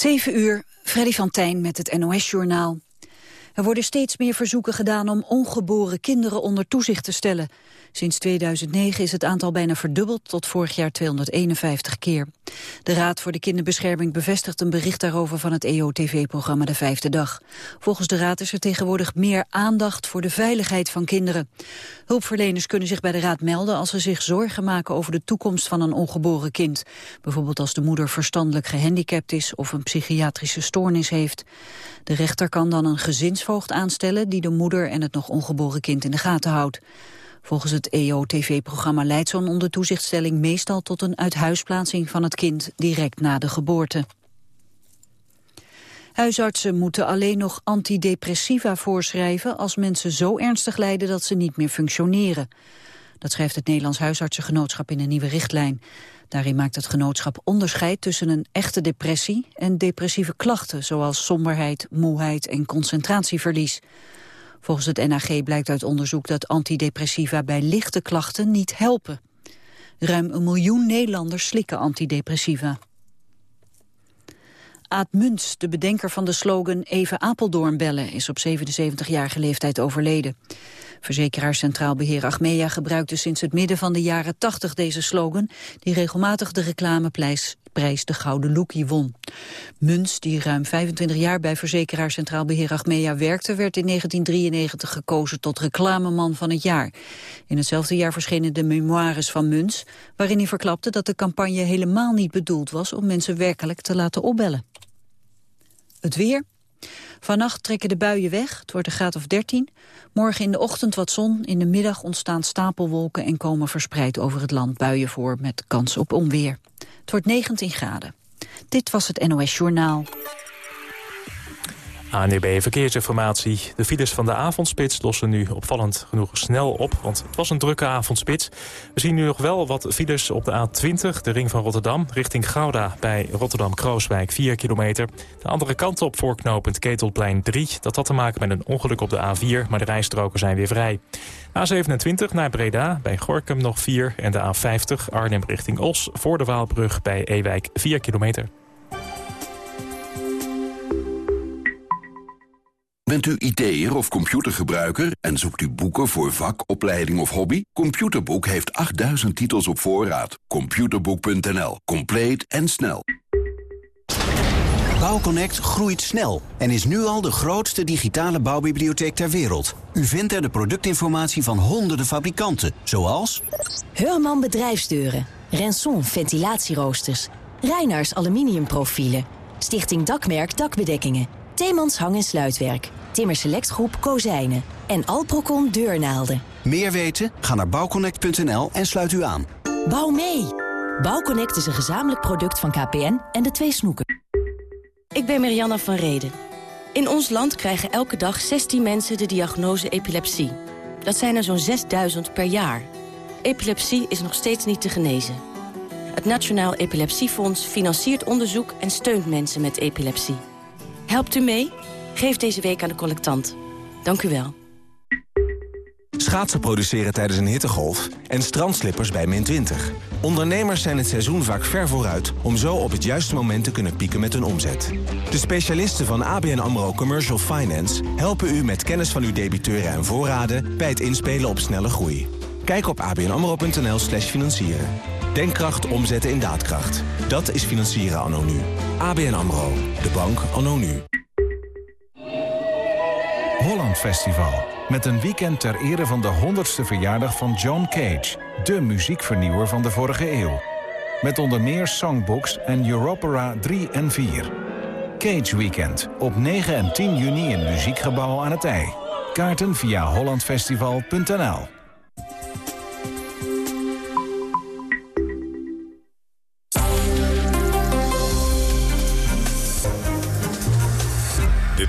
7 uur, Freddy van Tijn met het NOS-journaal. Er worden steeds meer verzoeken gedaan om ongeboren kinderen onder toezicht te stellen. Sinds 2009 is het aantal bijna verdubbeld tot vorig jaar 251 keer. De Raad voor de Kinderbescherming bevestigt een bericht daarover van het EO-TV-programma De Vijfde Dag. Volgens de Raad is er tegenwoordig meer aandacht voor de veiligheid van kinderen. Hulpverleners kunnen zich bij de Raad melden als ze zich zorgen maken over de toekomst van een ongeboren kind. Bijvoorbeeld als de moeder verstandelijk gehandicapt is of een psychiatrische stoornis heeft. De rechter kan dan een gezinsvoogd aanstellen die de moeder en het nog ongeboren kind in de gaten houdt. Volgens het EO-TV-programma leidt zo'n ondertoezichtstelling meestal tot een uithuisplaatsing van het kind direct na de geboorte. Huisartsen moeten alleen nog antidepressiva voorschrijven als mensen zo ernstig lijden dat ze niet meer functioneren. Dat schrijft het Nederlands Huisartsengenootschap in een nieuwe richtlijn. Daarin maakt het genootschap onderscheid tussen een echte depressie en depressieve klachten, zoals somberheid, moeheid en concentratieverlies. Volgens het NAG blijkt uit onderzoek dat antidepressiva bij lichte klachten niet helpen. Ruim een miljoen Nederlanders slikken antidepressiva. Aad Muns, de bedenker van de slogan Even Apeldoorn bellen, is op 77-jarige leeftijd overleden. Verzekeraar Centraal Beheer Achmea gebruikte sinds het midden van de jaren 80 deze slogan, die regelmatig de reclameprijs prijs de Gouden Loekie won. Muns, die ruim 25 jaar bij verzekeraar Centraal Beheer Achmea werkte... werd in 1993 gekozen tot reclameman van het jaar. In hetzelfde jaar verschenen de memoires van Muns... waarin hij verklapte dat de campagne helemaal niet bedoeld was... om mensen werkelijk te laten opbellen. Het weer. Vannacht trekken de buien weg, het wordt een graad of 13. Morgen in de ochtend wat zon, in de middag ontstaan stapelwolken... en komen verspreid over het land buien voor met kans op onweer. Het wordt 19 graden. Dit was het NOS Journaal. ANEB Verkeersinformatie. De files van de avondspits lossen nu opvallend genoeg snel op, want het was een drukke avondspits. We zien nu nog wel wat files op de A20, de ring van Rotterdam, richting Gouda bij Rotterdam-Krooswijk, 4 kilometer. De andere kant op voorknopend Ketelplein 3. Dat had te maken met een ongeluk op de A4, maar de rijstroken zijn weer vrij. A27 naar Breda, bij Gorkum nog 4 en de A50 Arnhem richting Os voor de Waalbrug bij Ewijk 4 kilometer. Bent u IT'er of computergebruiker en zoekt u boeken voor vak, opleiding of hobby? Computerboek heeft 8000 titels op voorraad. Computerboek.nl. Compleet en snel. Bouwconnect groeit snel en is nu al de grootste digitale bouwbibliotheek ter wereld. U vindt er de productinformatie van honderden fabrikanten, zoals... Heurman Bedrijfsdeuren, Renson Ventilatieroosters, Reinaars Aluminiumprofielen, Stichting Dakmerk Dakbedekkingen, Theemans Hang- en Sluitwerk, Timmer Selectgroep Kozijnen en Alprocon Deurnaalden. Meer weten? Ga naar bouwconnect.nl en sluit u aan. Bouw mee! Bouwconnect is een gezamenlijk product van KPN en de twee snoeken. Ik ben Marianne van Reden. In ons land krijgen elke dag 16 mensen de diagnose epilepsie. Dat zijn er zo'n 6000 per jaar. Epilepsie is nog steeds niet te genezen. Het Nationaal Epilepsiefonds financiert onderzoek en steunt mensen met epilepsie. Helpt u mee? Geef deze week aan de collectant. Dank u wel. Schaatsen produceren tijdens een hittegolf en strandslippers bij min 20. Ondernemers zijn het seizoen vaak ver vooruit... om zo op het juiste moment te kunnen pieken met hun omzet. De specialisten van ABN AMRO Commercial Finance... helpen u met kennis van uw debiteuren en voorraden... bij het inspelen op snelle groei. Kijk op abnamro.nl slash financieren. Denkkracht omzetten in daadkracht. Dat is financieren anno nu. ABN AMRO. De bank anno nu. Holland Festival. Met een weekend ter ere van de 100ste verjaardag van John Cage. De muziekvernieuwer van de vorige eeuw. Met onder meer songbooks en Europera 3 en 4. Cage Weekend. Op 9 en 10 juni in Muziekgebouw aan het IJ. Kaarten via hollandfestival.nl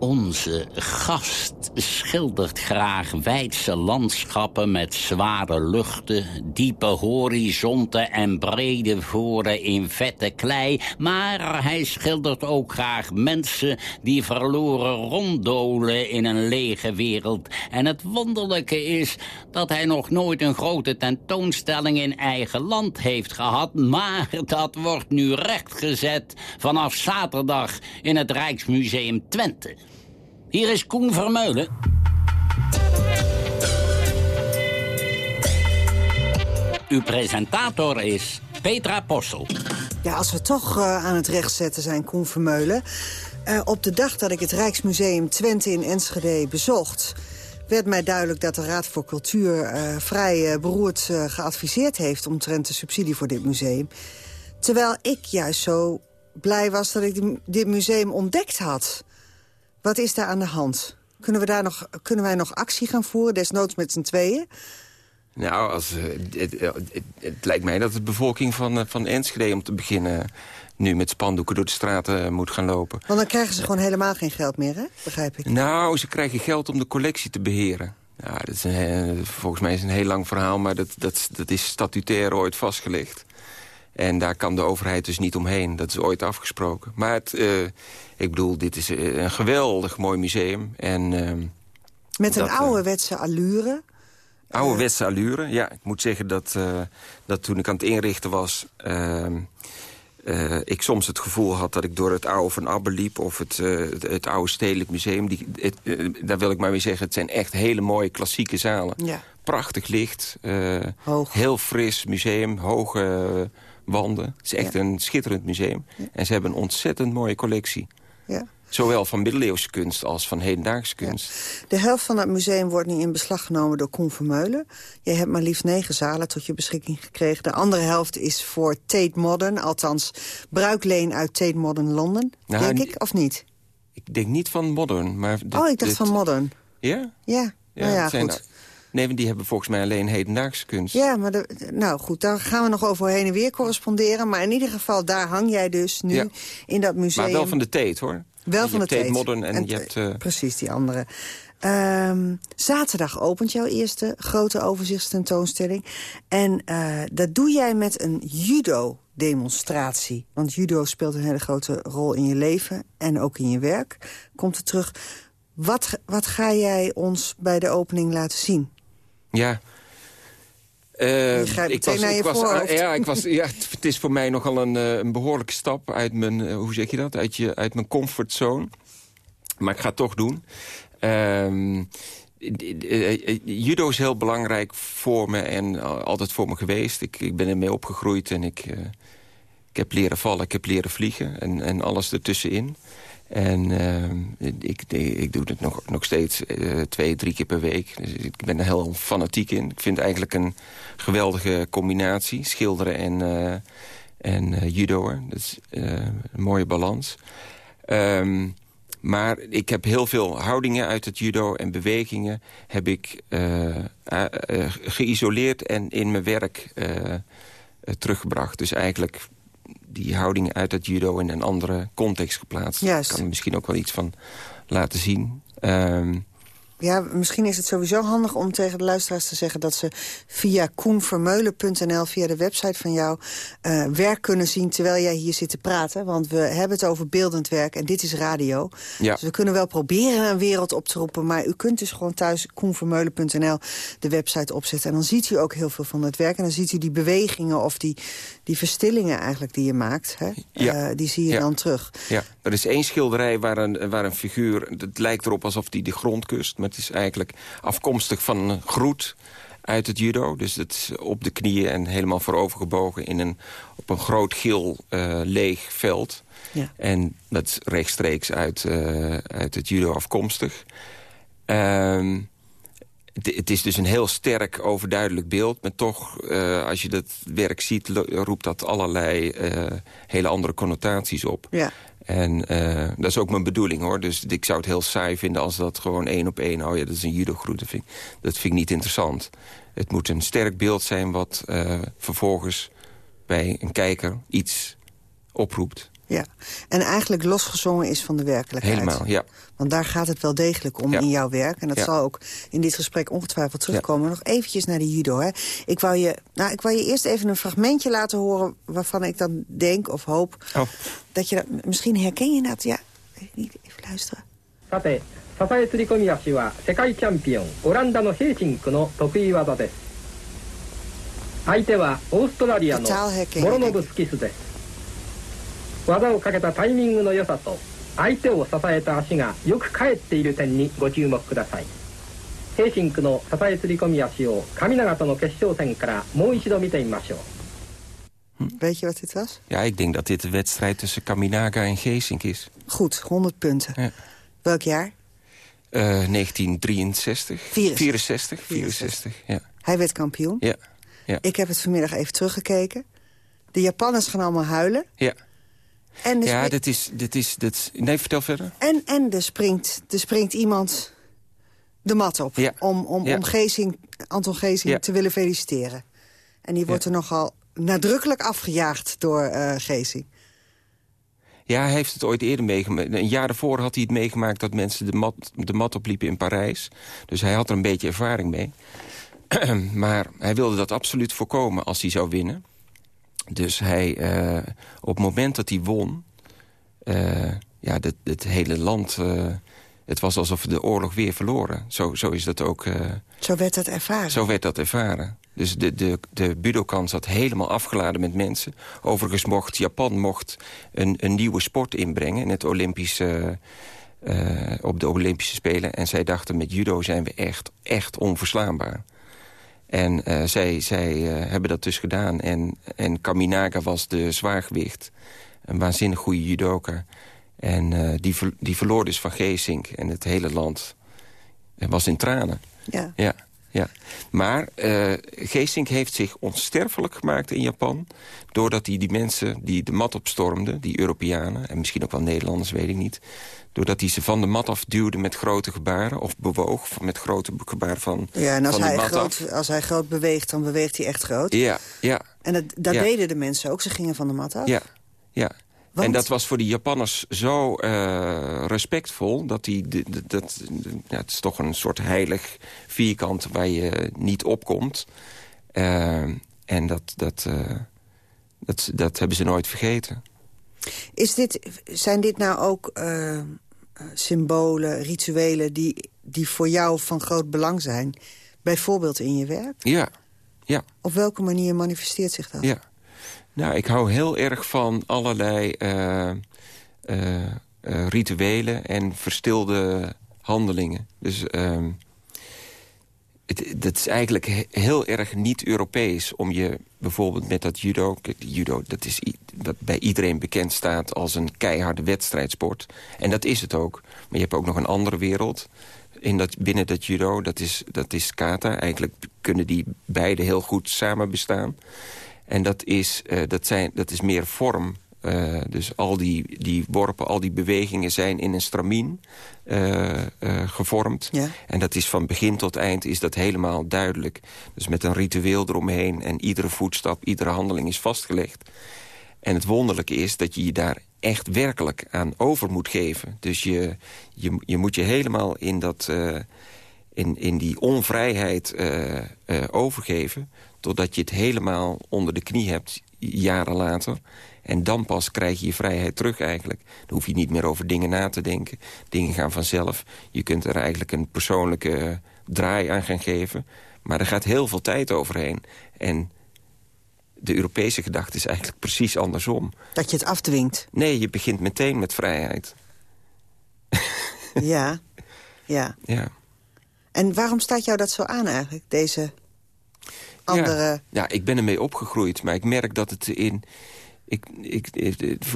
Onze gast schildert graag wijdse landschappen met zware luchten, diepe horizonten en brede voren in vette klei. Maar hij schildert ook graag mensen die verloren ronddolen in een lege wereld. En het wonderlijke is dat hij nog nooit een grote tentoonstelling in eigen land heeft gehad. Maar dat wordt nu rechtgezet vanaf zaterdag in het Rijksmuseum Twente. Hier is Koen Vermeulen. Uw presentator is Petra Possel. Ja, als we toch uh, aan het rechtzetten zijn, Koen Vermeulen... Uh, op de dag dat ik het Rijksmuseum Twente in Enschede bezocht... werd mij duidelijk dat de Raad voor Cultuur uh, vrij beroerd geadviseerd heeft... omtrent de subsidie voor dit museum. Terwijl ik juist zo blij was dat ik dit museum ontdekt had. Wat is daar aan de hand? Kunnen, we daar nog, kunnen wij nog actie gaan voeren, desnoods met z'n tweeën? Nou, als, uh, het, het, het, lijkt mij dat de bevolking van, uh, van Enschede... om te beginnen nu met spandoeken door de straten uh, moet gaan lopen. Want dan krijgen ze gewoon helemaal geen geld meer, hè? Begrijp ik. Nou, ze krijgen geld om de collectie te beheren. Ja, dat is een, volgens mij is een heel lang verhaal... maar dat, dat, dat is statutair ooit vastgelegd. En daar kan de overheid dus niet omheen. Dat is ooit afgesproken. Maar het, uh, ik bedoel, dit is een geweldig mooi museum. En, uh, Met een dat, ouderwetse allure. Ouderwetse allure, ja. Ik moet zeggen dat, dat toen ik aan het inrichten was... Ik soms het gevoel had dat ik door het oude Van Abbe liep... of het, het, het, oude Stedelijk Museum. Die, het, daar wil ik maar weer zeggen, het zijn echt hele mooie klassieke zalen. Ja. Prachtig licht, heel fris museum, hoge wanden. Het is echt ja. een schitterend museum. Ja. En ze hebben een ontzettend mooie collectie. Ja. Zowel van middeleeuwse kunst als van hedendaagse kunst. De helft van het museum wordt nu in beslag genomen door Koen Vermeulen. Je hebt maar liefst negen zalen tot je beschikking gekregen. De andere helft is voor Tate Modern, althans bruikleen uit Tate Modern Londen. Nou, denk ik, of niet? Ik denk niet van Modern. Maar dit, oh, ik dacht dit... van Modern. Ja? Ja, ja, nou ja goed. Nee, want die hebben volgens mij alleen hedendaagse kunst. Ja, maar de, nou goed, daar gaan we nog over heen en weer corresponderen. Maar in ieder geval, daar hang jij dus nu ja. in dat museum. Maar wel van de Tate, hoor. Wel van de Tate. Tate Modern en, en je hebt... Uh... Precies, die andere. Um, zaterdag opent jouw eerste grote overzichtstentoonstelling. En uh, dat doe jij met een judo-demonstratie. Want judo speelt een hele grote rol in je leven en ook in je werk. Komt er terug. Wat, wat ga jij ons bij de opening laten zien? Ja. Uh, ik was, ik was, uh, ja, ik was, ja, het is voor mij nogal een, uh, een behoorlijke stap uit mijn, hoe zeg je dat, uit, je, uit mijn comfortzone. Maar ik ga het toch doen. Ehm, judo is heel belangrijk voor me en altijd voor me geweest. Ik, ik ben ermee opgegroeid en ik, ik heb leren vallen, ik heb leren vliegen en, en alles ertussenin. En uh, ik, ik doe het nog, nog steeds uh, twee, drie keer per week. Dus ik ben er heel fanatiek in. Ik vind het eigenlijk een geweldige combinatie. Schilderen en, uh, en judo. Dat is een mooie balans. Um, maar ik heb heel veel houdingen uit het judo en bewegingen... heb ik geïsoleerd en in mijn werk teruggebracht. Dus eigenlijk die houding uit het judo in een andere context geplaatst. Juist. Kan er misschien ook wel iets van laten zien. Um, ja, misschien is het sowieso handig om tegen de luisteraars te zeggen... dat ze via koenvermeulen.nl, via de website van jou... Uh, werk kunnen zien terwijl jij hier zit te praten. Want we hebben het over beeldend werk en dit is radio. Ja. Dus we kunnen wel proberen een wereld op te roepen... maar u kunt dus gewoon thuis koenvermeulen.nl de website opzetten. En dan ziet u ook heel veel van het werk. En dan ziet u die bewegingen of die, die verstillingen eigenlijk die je maakt. Hè? Ja. Uh, die zie je ja. dan terug. Ja, er is één schilderij waar een, waar een figuur... het lijkt erop alsof die de grond kust... Maar het is eigenlijk afkomstig van een groet uit het judo. Dus het is op de knieën en helemaal voorovergebogen... In een, op een groot geel uh, leeg veld. Ja. En dat is rechtstreeks uit, uh, uit het judo afkomstig. Um, het, het, is dus een heel sterk, overduidelijk beeld. Maar toch, uh, als je dat werk ziet, roept dat allerlei hele andere connotaties op. Ja. En uh, dat is ook mijn bedoeling, hoor. Dus ik zou het heel saai vinden als dat gewoon één op één... oh ja, dat is een judo-groet. Dat, vind, dat vind ik niet interessant. Het moet een sterk beeld zijn wat vervolgens bij een kijker iets oproept. Ja, en eigenlijk losgezongen is van de werkelijkheid. Helemaal, ja. Want daar gaat het wel degelijk om in jouw werk. En dat zal ook in dit gesprek ongetwijfeld terugkomen. Nog eventjes naar de judo. Hè. Ik, wou je, nou, ik wou je eerst even een fragmentje laten horen... waarvan ik dan denk of hoop oh. dat je dat... Misschien herken je dat, ja. Even luisteren. Sate, sasae surikomi ashi wa sekai champion... Oranda no Helsinki no tokui wada desu. Aite wa Australia no 技です相手はオーストラリアの Totaal herkenning. モロノブスキスです技をかけたタイミングの良さと相手を支えた足がよく返っている点にご注目くださいヘーシンクの支え釣り込み足を神長との決勝戦からもう一度見てみましょう Weet je wat dit was? Ja, ik denk dat dit de wedstrijd tussen Kaminaga en Geesink is. Goed, 100 punten. Ja. Welk jaar? Eh, 1963? 64. 64, 64, ja. Hij werd kampioen. Ja, ja. Ik heb het vanmiddag even teruggekeken. De Japanners gaan allemaal huilen. ja. En Ja, dat is, dat is, dat... Nee, vertel verder. en, en er, springt, er springt iemand de mat op. Ja. Om, om, Ja. om Geesing, Anton Geesing Ja. te willen feliciteren. En die wordt er nogal nadrukkelijk afgejaagd door eh Geesing. Ja, hij heeft het ooit eerder meegemaakt. Een jaar daarvoor had hij het meegemaakt dat mensen de mat, de mat opliepen in Parijs. Dus hij had er een beetje ervaring mee. maar hij wilde dat absoluut voorkomen als hij zou winnen. Dus hij, eh, op het moment dat hij won... eh, ja, het, het hele land... eh, het was alsof de oorlog weer verloren. Zo, zo is dat ook... Zo werd het ervaren. zo werd dat ervaren. Dus de, de, de Budokan zat helemaal afgeladen met mensen. Overigens mocht Japan mocht een, een nieuwe sport inbrengen... in het Olympische, op de Olympische Spelen. En zij dachten, met judo zijn we echt, echt onverslaanbaar. En eh, zij, zij eh, hebben dat dus gedaan. En, en Kaminaga was de zwaargewicht. Een waanzinnig goede judoka. En eh, die, die verloor dus van Geesink. En het hele land was in tranen. Ja. Ja, ja. Maar Geesink heeft zich onsterfelijk gemaakt in Japan... doordat hij die mensen die de mat opstormden, die Europeanen... en misschien ook wel Nederlanders, weet ik niet... doordat hij ze van de mat afduwde met grote gebaren... of bewoog met grote gebaren van, Ja, en als van de hij, af. groot, als hij groot beweegt, dan beweegt hij echt groot. Ja, ja, En dat, dat Ja. deden de mensen ook. Ze gingen van de mat af. ja, ja. Want- En dat was voor die Japanners zo eh, respectvol... dat die, de, de- dat, ja, het is toch een soort heilig vierkant waar je niet opkomt. Eh, en dat, dat, eh, dat, dat hebben ze nooit vergeten. Is dit, zijn dit nou ook eh, symbolen, rituelen... Die, die voor jou van groot belang zijn? Bijvoorbeeld in je werk? Ja, ja, Op welke manier manifesteert zich dat? ja. Nou, ik hou heel erg van allerlei eh, eh, rituelen en verstilde handelingen. Dus ehm, dat is eigenlijk he- heel erg niet-Europees om je bijvoorbeeld met dat judo... Kijk, judo, dat is wat bij iedereen bekend staat als een keiharde wedstrijdsport. En dat is het ook. Maar je hebt ook nog een andere wereld in dat, binnen dat judo. Dat is, dat is kata. Eigenlijk kunnen die beide heel goed samen bestaan. En dat is, eh, dat zijn, dat is meer vorm. Eh, dus al die, die worpen, al die bewegingen zijn in een stramien eh, eh, gevormd. Ja. En dat is van begin tot eind is dat helemaal duidelijk. Dus met een ritueel eromheen en iedere voetstap, iedere handeling is vastgelegd. En het wonderlijke is dat je je daar echt werkelijk aan over moet geven. Dus je, je, je moet je helemaal in, dat, in, in die onvrijheid overgeven... totdat je het helemaal onder de knie hebt, jaren later. En dan pas krijg je je vrijheid terug eigenlijk. Dan hoef je niet meer over dingen na te denken. Dingen gaan vanzelf. Je kunt er eigenlijk een persoonlijke eh, draai aan gaan geven. Maar er gaat heel veel tijd overheen. En de Europese gedachte is eigenlijk precies andersom. Dat je het afdwingt. Nee, je begint meteen met vrijheid. ja. ja. Ja. En waarom staat jou dat zo aan eigenlijk, deze andere... Ja, ja, ik ben ermee opgegroeid, maar ik merk dat het in... Ik, ik,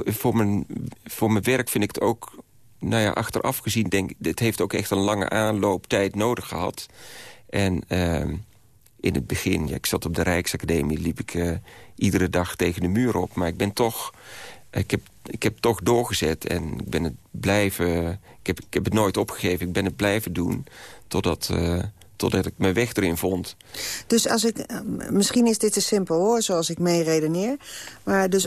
voor, mijn, voor mijn werk vind ik het ook... Nou ja, achteraf gezien denk ik... Het heeft ook echt een lange aanlooptijd nodig gehad. En ehm, in het begin, ja, ik zat op de Rijksacademie... liep ik eh, iedere dag tegen de muur op. Maar ik ben toch... Ik heb, ik heb toch doorgezet en ik ben het blijven... Ik heb, ik heb het nooit opgegeven, ik ben het blijven doen... totdat, eh, totdat ik mijn weg erin vond. Dus als ik... eh, Misschien is dit te simpel hoor, zoals ik mee redeneer. Maar dus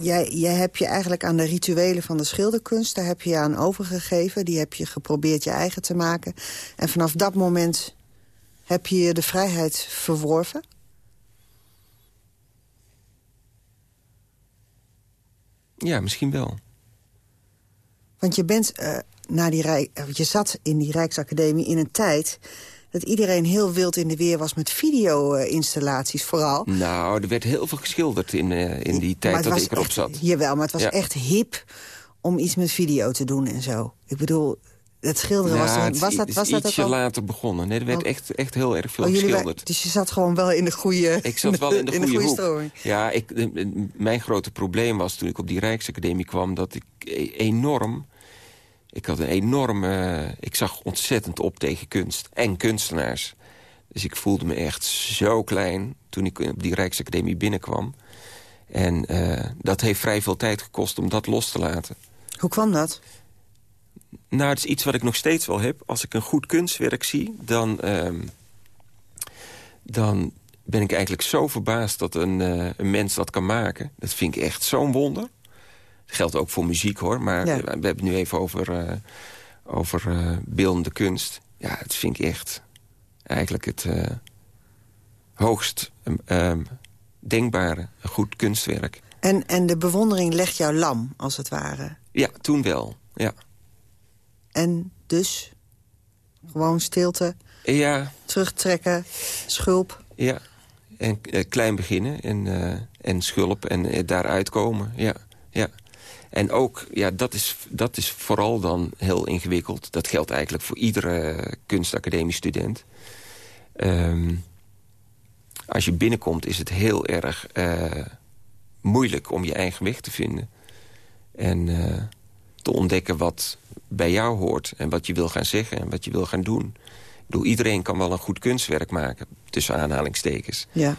jij, jij hebt je eigenlijk aan de rituelen van de schilderkunst... daar heb je je aan overgegeven. Die heb je geprobeerd je eigen te maken. En vanaf dat moment heb je de vrijheid verworven? Ja, misschien wel. Want je bent uh, naar die Rijk, je zat in die Rijksacademie in een tijd dat iedereen heel wild in de weer was met video-installaties vooral. Nou, er werd heel veel geschilderd in, uh, in die tijd dat ik erop zat. Jawel, maar het was echt hip om iets met video te doen en zo. Ik bedoel, het schilderen was, dan, was dat, was dat ietsje ook later begonnen. Nee, er werd oh. echt, echt heel erg veel oh, geschilderd. dus je zat gewoon wel in de goede Ik zat wel in de, goede, goede. Ja, ik, mijn grote probleem was toen ik op die Rijksacademie kwam... dat ik e- enorm... Ik had een enorme... Ik zag ontzettend op tegen kunst en kunstenaars. Dus ik voelde me echt zo klein toen ik op die Rijksacademie binnenkwam. En uh, dat heeft vrij veel tijd gekost om dat los te laten. Hoe kwam dat? Nou, het is iets wat ik nog steeds wel heb. Als ik een goed kunstwerk zie, dan, uh, dan ben ik eigenlijk zo verbaasd dat een, uh, een mens dat kan maken. Dat vind ik echt zo'n wonder. Dat geldt ook voor muziek, hoor. Maar we, we, hebben het nu even over, uh, over beeldende kunst. Ja, dat vind ik echt eigenlijk het hoogst um, denkbare. Goed kunstwerk. En, en de bewondering legt jou lam, als het ware? Ja, toen wel, ja. En dus gewoon stilte, ja. terugtrekken, schulp. Ja, en klein beginnen en, en schulp en daaruit komen. Ja, ja. En ook, ja, dat is, dat is vooral dan heel ingewikkeld. Dat geldt eigenlijk voor iedere kunstacademiestudent. Um, als je binnenkomt is het heel erg moeilijk om je eigen weg te vinden. En te ontdekken wat bij jou hoort. En wat je wil gaan zeggen en wat je wil gaan doen. Ik bedoel, iedereen kan wel een goed kunstwerk maken. Tussen aanhalingstekens. Ja.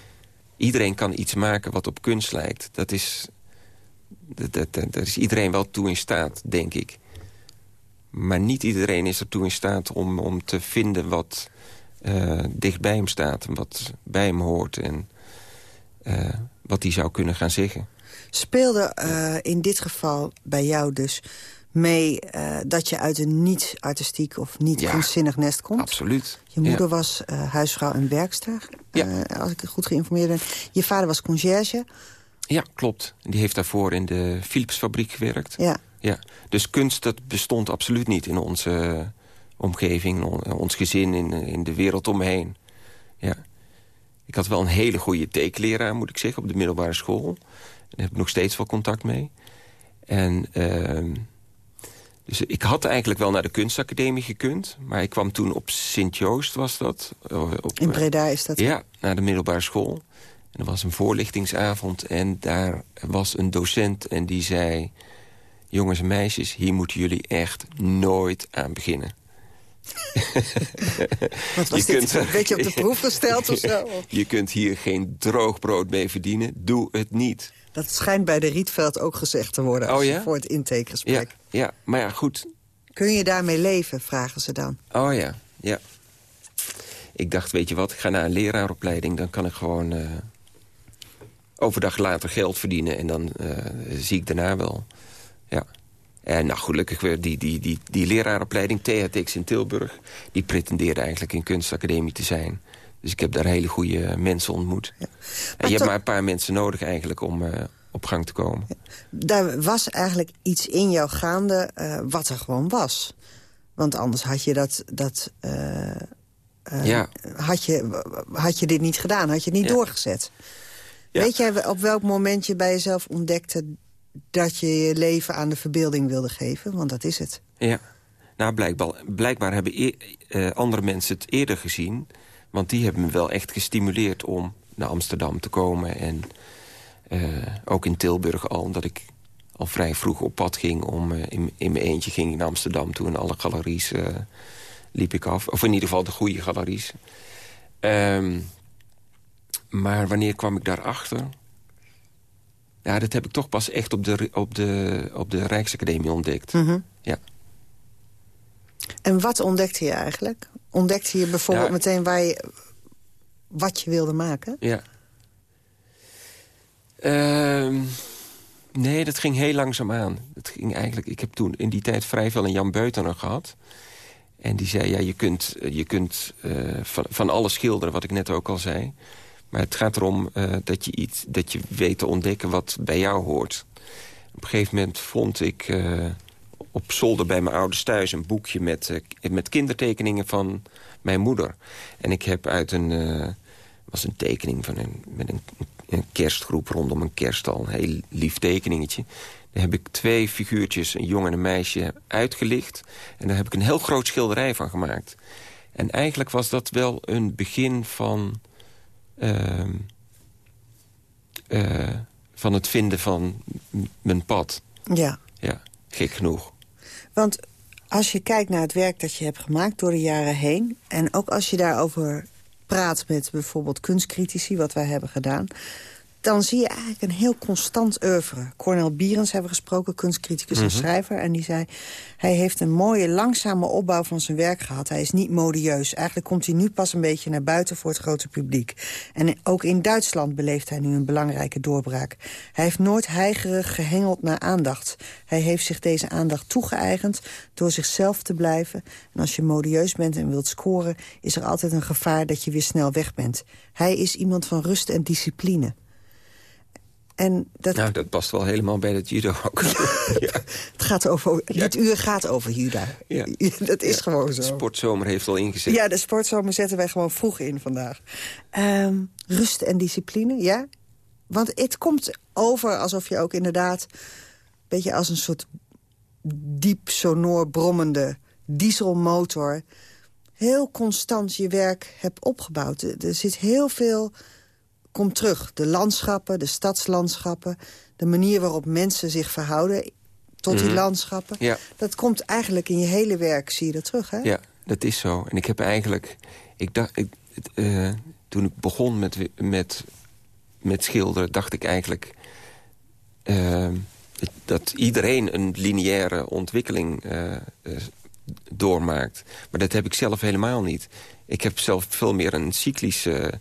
Iedereen kan iets maken wat op kunst lijkt. Dat is... Dat, is iedereen wel toe in staat, denk ik. Maar niet iedereen is ertoe in staat om, om te vinden wat uh, dicht bij hem staat. En wat bij hem hoort. En uh, wat hij zou kunnen gaan zeggen. Speelde uh, in dit geval bij jou dus mee dat je uit een niet-artistiek of niet-kunstzinnig nest komt. absoluut. Je moeder was huisvrouw en werkster, als ik goed geïnformeerd ben. Je vader was conciërge. Ja, klopt. Die heeft daarvoor in de Philipsfabriek gewerkt. Ja. Ja. Dus kunst dat bestond absoluut niet in onze omgeving, in ons gezin, in, in de wereld omheen. Ja. Ik had wel een hele goede tekenleraar, moet ik zeggen, op de middelbare school. Daar heb ik nog steeds wel contact mee. En... Uh, dus ik had eigenlijk wel naar de kunstacademie gekund. Maar ik kwam toen op Sint-Joost, was dat. Op, In Breda is dat? Ja, naar de middelbare school. Er was een voorlichtingsavond en daar was een docent en die zei... jongens en meisjes, hier moeten jullie echt nooit aan beginnen. Wat was je dit, kunt, een beetje op de proef gesteld of zo? je kunt hier geen droog brood mee verdienen, doe het niet. Dat schijnt bij de Rietveld ook gezegd te worden als oh, ja? voor het intakegesprek. Ja, ja, maar ja, goed. Kun je daarmee leven, vragen ze dan. Oh ja, ja. Ik dacht, weet je wat, ik ga naar een leraaropleiding... dan kan ik gewoon uh, overdag later geld verdienen... en dan uh, zie ik daarna wel. Ja. En nou, gelukkig weer die, die, die, die leraaropleiding, THTX in Tilburg... die pretendeerde eigenlijk in kunstacademie te zijn... Dus ik heb daar hele goede mensen ontmoet. Ja. En je hebt maar een paar mensen nodig eigenlijk om uh, op gang te komen. Ja. Daar was eigenlijk iets in jou gaande uh, wat er gewoon was. Want anders had je dat... dat uh, ja. had, je, had je dit niet gedaan, had je het niet doorgezet. Weet jij op welk moment je bij jezelf ontdekte... dat je je leven aan de verbeelding wilde geven? Want dat is het. Ja. Nou, blijkbaar, blijkbaar hebben e andere mensen het eerder gezien... Want die hebben me wel echt gestimuleerd om naar Amsterdam te komen. En uh, ook in Tilburg al, omdat ik al vrij vroeg op pad ging. Om, uh, in, in mijn eentje ging ik naar Amsterdam toe. En alle galeries liep ik af. Of in ieder geval de goede galeries. Um, maar wanneer kwam ik daarachter? Ja, dat heb ik toch pas echt op de, op de, op de Rijksacademie ontdekt. Mm -hmm. Ja. En wat ontdekte je eigenlijk? Ontdekte je bijvoorbeeld meteen waar je, wat je wilde maken? Ja. Uh, Nee, dat ging heel langzaam aan. Het ging eigenlijk, ik heb toen in die tijd vrij veel een Jan Beutener gehad. En die zei, ja, je kunt, je kunt uh, van, van alles schilderen, wat ik net ook al zei. Maar het gaat erom uh, dat, je iets, dat je weet te ontdekken wat bij jou hoort. Op een gegeven moment vond ik uh, op zolder bij mijn ouders thuis... een boekje met, met kindertekeningen van mijn moeder. En ik heb uit een... was een tekening van een, met een, kerstgroep rondom een kerststal. Een heel lief tekeningetje. Daar heb ik twee figuurtjes, een jongen en een meisje, uitgelicht. En daar heb ik een heel groot schilderij van gemaakt. En eigenlijk was dat wel een begin van... Uh, uh, van het vinden van mijn pad. Ja. Ja, gek genoeg. Want als je kijkt naar het werk dat je hebt gemaakt door de jaren heen... en ook als je daarover praat met bijvoorbeeld kunstcritici, wat wij hebben gedaan dan zie je eigenlijk een heel constant oeuvre. Cornel Bierens hebben we gesproken, kunstcriticus en Mhm. schrijver. En die zei, hij heeft een mooie, langzame opbauw van zijn werk gehad. Hij is niet modieus. Eigenlijk komt hij nu pas een beetje naar buiten voor het grote publiek. En ook in Duitsland beleeft hij nu een belangrijke doorbraak. Hij heeft nooit heigerig gehengeld naar aandacht. Hij heeft zich deze aandacht toegeëigend door zichzelf te blijven. En als je modieus bent en wilt scoren... is er altijd een gevaar dat je weer snel weg bent. Hij is iemand van rust en discipline. En dat, Nou, dat past wel helemaal bij het judo ook. ja. het gaat over, Dit uur gaat over juda. Ja. Dat is gewoon zo. De sportzomer heeft al ingezet. Ja, de sportzomer zetten wij gewoon vroeg in vandaag. Ehm, rust en discipline, ja. Want het komt over alsof je ook inderdaad... een beetje als een soort diep sonor brommende dieselmotor... heel constant je werk hebt opgebouwd. Er zit heel veel... Komt terug. De landschappen, de stadslandschappen... de manier waarop mensen zich verhouden tot die Mhm. landschappen. Ja. Dat komt eigenlijk in je hele werk, zie je dat terug, hè? Ja, dat is zo. En ik heb eigenlijk... Ik dacht, ik, eh, toen ik begon met, met, met schilderen, dacht ik eigenlijk... eh, dat iedereen een lineaire ontwikkeling eh, doormaakt. Maar dat heb ik zelf helemaal niet. Ik heb zelf veel meer een cyclische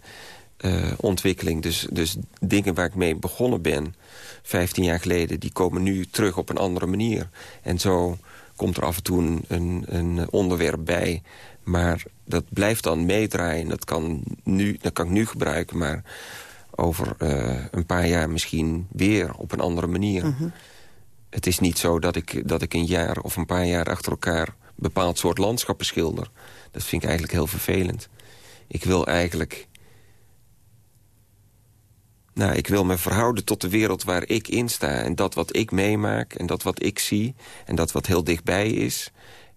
eh, ontwikkeling. Dus, dus dingen waar ik mee begonnen ben, 15 jaar geleden... die komen nu terug op een andere manier. En zo komt er af en toe een, een, onderwerp bij. Maar dat blijft dan meedraaien. Dat kan, nu, dat kan ik nu gebruiken, maar over eh, een paar jaar misschien weer op een andere manier. Mhm. Het is niet zo dat ik, dat ik een jaar of een paar jaar achter elkaar... bepaald soort landschappen schilder. Dat vind ik eigenlijk heel vervelend. Ik wil eigenlijk... Nou, ik wil me verhouden tot de wereld waar ik in sta. En dat wat ik meemaak en dat wat ik zie. En dat wat heel dichtbij is.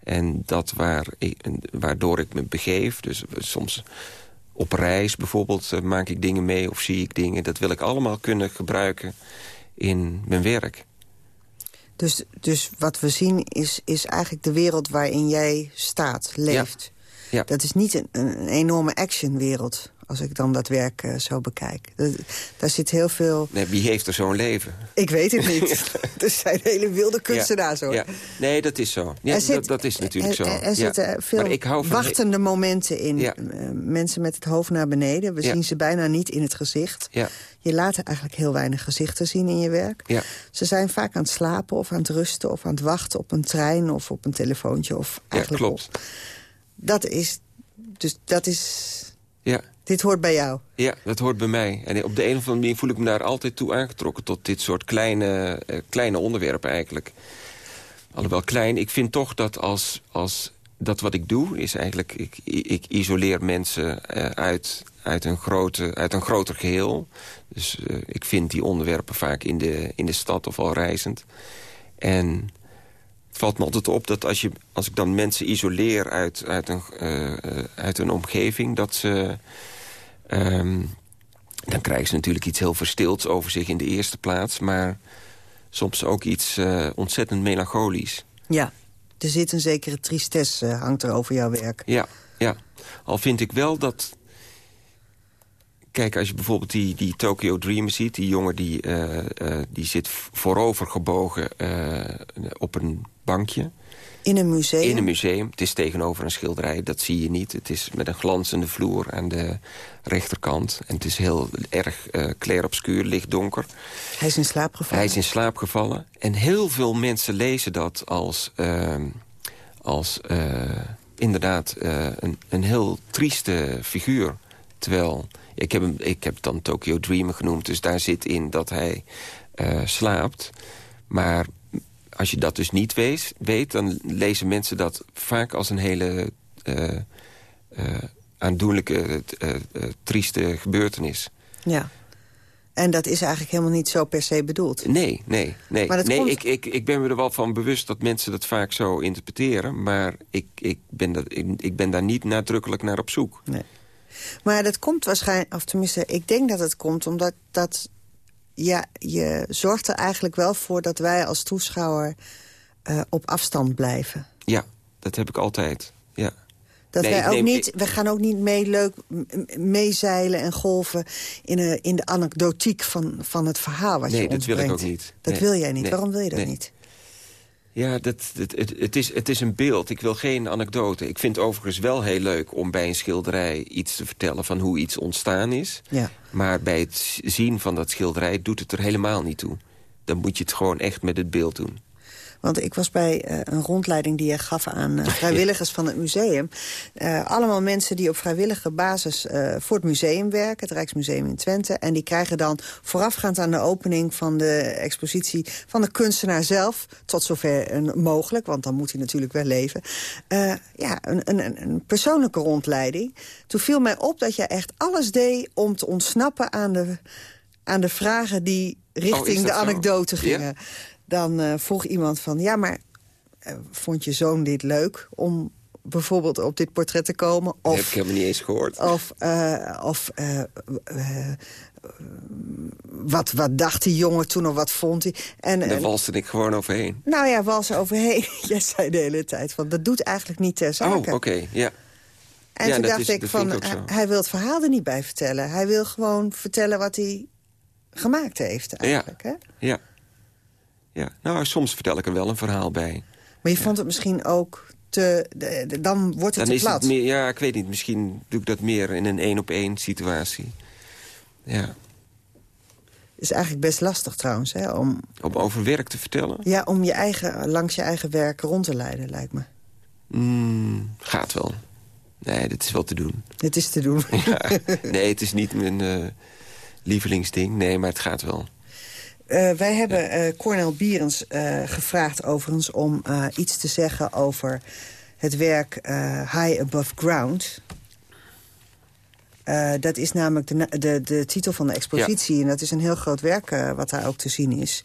En dat waar ik, waardoor ik me begeef. Dus soms op reis bijvoorbeeld eh, maak ik dingen mee of zie ik dingen. Dat wil ik allemaal kunnen gebruiken in mijn werk. Dus, dus wat we zien is, is eigenlijk de wereld waarin jij staat, leeft. Ja. Dat is niet een, een enorme actionwereld, als ik dan dat werk eh, zo bekijk. Daar zit heel veel... Nee, wie heeft er zo'n leven? Ik weet het niet. er zijn hele wilde kunstenaars, hoor. Ja. Nee, dat is zo. Ja, zit- dat, dat is natuurlijk er, zo. Er, er Ja. zitten veel Maar ik hou van wachtende momenten in. Ja. Eh, mensen met het hoofd naar beneden. We Ja. zien ze bijna niet in het gezicht. Ja. Je laat eigenlijk heel weinig gezichten zien in je werk. Ja. Ze zijn vaak aan het slapen of aan het rusten... of aan het wachten op een trein of op een telefoontje. Of eigenlijk klopt. op. Dat is... Dus dat is... Ja. Dit hoort bij jou. Ja, dat hoort bij mij. En op de een of andere manier voel ik me daar altijd toe aangetrokken... tot dit soort kleine, eh, kleine onderwerpen eigenlijk. Alhoewel klein, ik vind toch dat als, als dat wat ik doe... is eigenlijk, ik, ik isoleer mensen eh, uit, uit, een grote, uit een groter geheel. Dus eh, ik vind die onderwerpen vaak in de, in de stad of al reizend. En het valt me altijd op dat als, je, als ik dan mensen isoleer uit, uit, een, uit een omgeving... dat ze... ehm, dan krijgen ze natuurlijk iets heel verstilds over zich in de eerste plaats... maar soms ook iets eh, ontzettend melancholisch. Ja. Er zit een zekere tristesse, eh, hangt er over jouw werk. Ja, ja. Al vind ik wel dat... Kijk, als je bijvoorbeeld die, die Tokyo Dreamer ziet... die jongen die, eh, die zit voorover gebogen op een bankje. In een museum? In een museum. Het is tegenover een schilderij, dat zie je niet. Het is met een glanzende vloer aan de rechterkant. En het is heel erg uh, clair-obscuur, lichtdonker. Hij is in slaap gevallen? Hij is in slaap gevallen. En heel veel mensen lezen dat als... Uh, als uh, inderdaad uh, een, een heel trieste figuur. Terwijl, ik heb, hem, ik heb het dan Tokyo Dreamer genoemd... dus daar zit in dat hij slaapt. Maar als je dat dus niet weet, weet, dan lezen mensen dat vaak als een hele uh, uh, aandoenlijke, uh, trieste gebeurtenis. Ja. En dat is eigenlijk helemaal niet zo per se bedoeld. Nee, nee, nee. Maar nee komt... ik, ik, ik ben me er wel van bewust dat mensen dat vaak zo interpreteren. Maar ik, ik, ben, dat, ik, ik ben daar niet nadrukkelijk naar op zoek. Nee. Maar dat komt waarschijnlijk, of tenminste, ik denk dat het komt omdat dat ja, je zorgt er eigenlijk wel voor dat wij als toeschouwer uh, op afstand blijven. Ja, dat heb ik altijd, ja. Dat nee, wij ook neem, niet, we gaan ook niet mee leuk meezeilen en golven in, de, in de anekdotiek van, van het verhaal wat nee, je Nee, dat wil ik ook niet. Dat nee, wil jij niet. Waarom wil je dat niet? Ja, dat, het, het, is, het is een beeld. Ik wil geen anekdote. Ik vind het overigens wel heel leuk om bij een schilderij iets te vertellen... van hoe iets ontstaan is. Ja. Maar bij het zien van dat schilderij doet het er helemaal niet toe. Dan moet je het gewoon echt met het beeld doen. Want ik was bij uh, een rondleiding die je gaf aan uh, vrijwilligers van het museum. Uh, allemaal mensen die op vrijwillige basis voor het museum werken. Het Rijksmuseum in Twente. En die krijgen dan voorafgaand aan de opening van de expositie... van de kunstenaar zelf, tot zover mogelijk. Want dan moet hij natuurlijk wel leven. ja, een, een, een, persoonlijke rondleiding. Toen viel mij op dat je echt alles deed om te ontsnappen aan de, aan de vragen die richting oh, de anekdote gingen. Ja? Dan uh, vroeg iemand van... ja, maar uh, vond je zoon dit leuk om bijvoorbeeld op dit portret te komen? Of, dat heb ik helemaal niet eens gehoord. Of, uh, of wat, wat dacht die jongen toen of wat vond hij? En, daar walste ik gewoon overheen. Nou ja, walste overheen. Jij zei de hele tijd van, dat doet eigenlijk niet ter zake. Oh, oké, ja. En ja, toen dacht is, ik van, hij wil het verhaal er niet bij vertellen. Hij wil gewoon vertellen wat hij gemaakt heeft eigenlijk. Ja, hè? ja. Ja, nou, soms vertel ik er wel een verhaal bij. Maar je vond het misschien ook te... De, dan wordt het dan te plat. Het meer, ja, ik weet niet. Misschien doe ik dat meer in een één-op-één situatie. Ja. is eigenlijk best lastig trouwens, hè? Om, om over werk te vertellen? Ja, om je eigen, langs je eigen werk rond te leiden, lijkt me. Mm, gaat wel. Nee, dit is wel te doen. Het is te doen. Ja, nee, het is niet mijn uh, lievelingsding. Nee, maar het gaat wel. Uh, wij hebben uh, Cornel Bierens uh, gevraagd overigens om iets te zeggen over het werk High Above Ground. dat is namelijk de, de, de, titel van de expositie. Ja. En dat is een heel groot werk wat daar ook te zien is.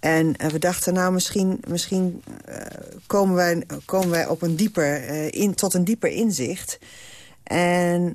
En we dachten, nou, misschien, misschien komen, wij, komen wij op een dieper, in, tot een dieper inzicht. En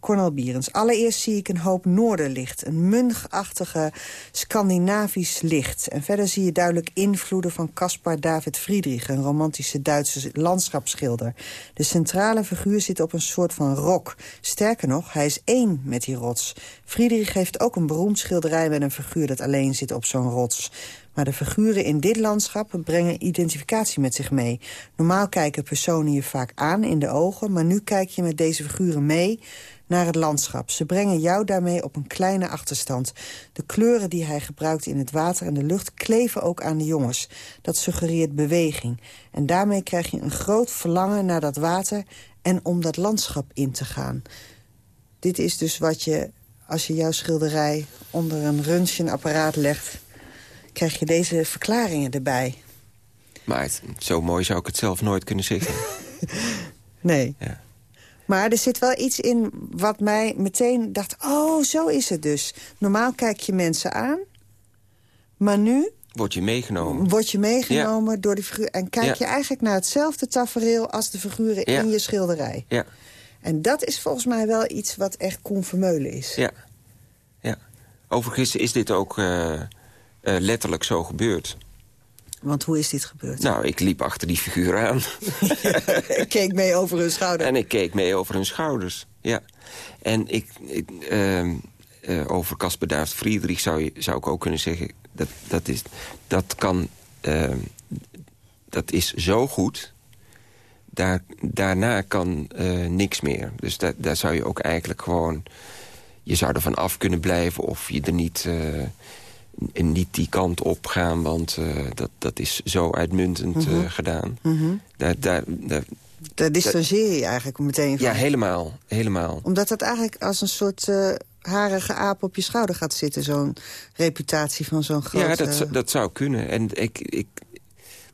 Cornel Bierens. Allereerst zie ik een hoop noorderlicht. Een mungachtige Scandinavisch licht. En verder zie je duidelijk invloeden van Caspar David Friedrich... een romantische Duitse landschapsschilder. De centrale figuur zit op een soort van rok. Sterker nog, hij is één met die rots. Friedrich heeft ook een beroemd schilderij met een figuur... dat alleen zit op zo'n rots. Maar de figuren in dit landschap brengen identificatie met zich mee. Normaal kijken personen je vaak aan in de ogen... maar nu kijk je met deze figuren mee naar het landschap. Ze brengen jou daarmee op een kleine achterstand. De kleuren die hij gebruikt in het water en de lucht kleven ook aan de jongens. Dat suggereert beweging. En daarmee krijg je een groot verlangen naar dat water en om dat landschap in te gaan. Dit is dus wat je, als je jouw schilderij onder een röntgenapparaat legt... krijg je deze verklaringen erbij. Maar zo mooi zou ik het zelf nooit kunnen zeggen. nee. Ja. Maar er zit wel iets in wat mij meteen dacht... oh, zo is het dus. Normaal kijk je mensen aan, maar nu... Word je meegenomen. Word je meegenomen door die figuur. En kijk je eigenlijk naar hetzelfde tafereel... als de figuren in je schilderij. Ja. En dat is volgens mij wel iets wat echt Koen Vermeulen is. Ja. ja. Overigens is dit ook uh, uh, letterlijk zo gebeurd. Want hoe is dit gebeurd? Nou, ik liep achter die figuur aan. ik keek mee over hun schouders. En ik keek mee over hun schouders, ja. En ik, ik uh, uh, over Casper David Friedrich zou, je, zou ik ook kunnen zeggen... dat, dat, is, dat kan... Uh, dat is zo goed. Daar, daarna kan uh, niks meer. Dus daar, daar zou je ook eigenlijk gewoon... Je zou er van af kunnen blijven of je er niet, uh, niet die kant op gaan. Want uh, dat, dat is zo uitmuntend mm -hmm. gedaan. Mm -hmm. daar, daar, daar, daar distancieer je eigenlijk meteen van. Ja, helemaal. helemaal. Omdat dat eigenlijk als een soort harige aap op je schouder gaat zitten. Zo'n reputatie van zo'n grote... Ja, dat, dat zou kunnen. En ik, ik,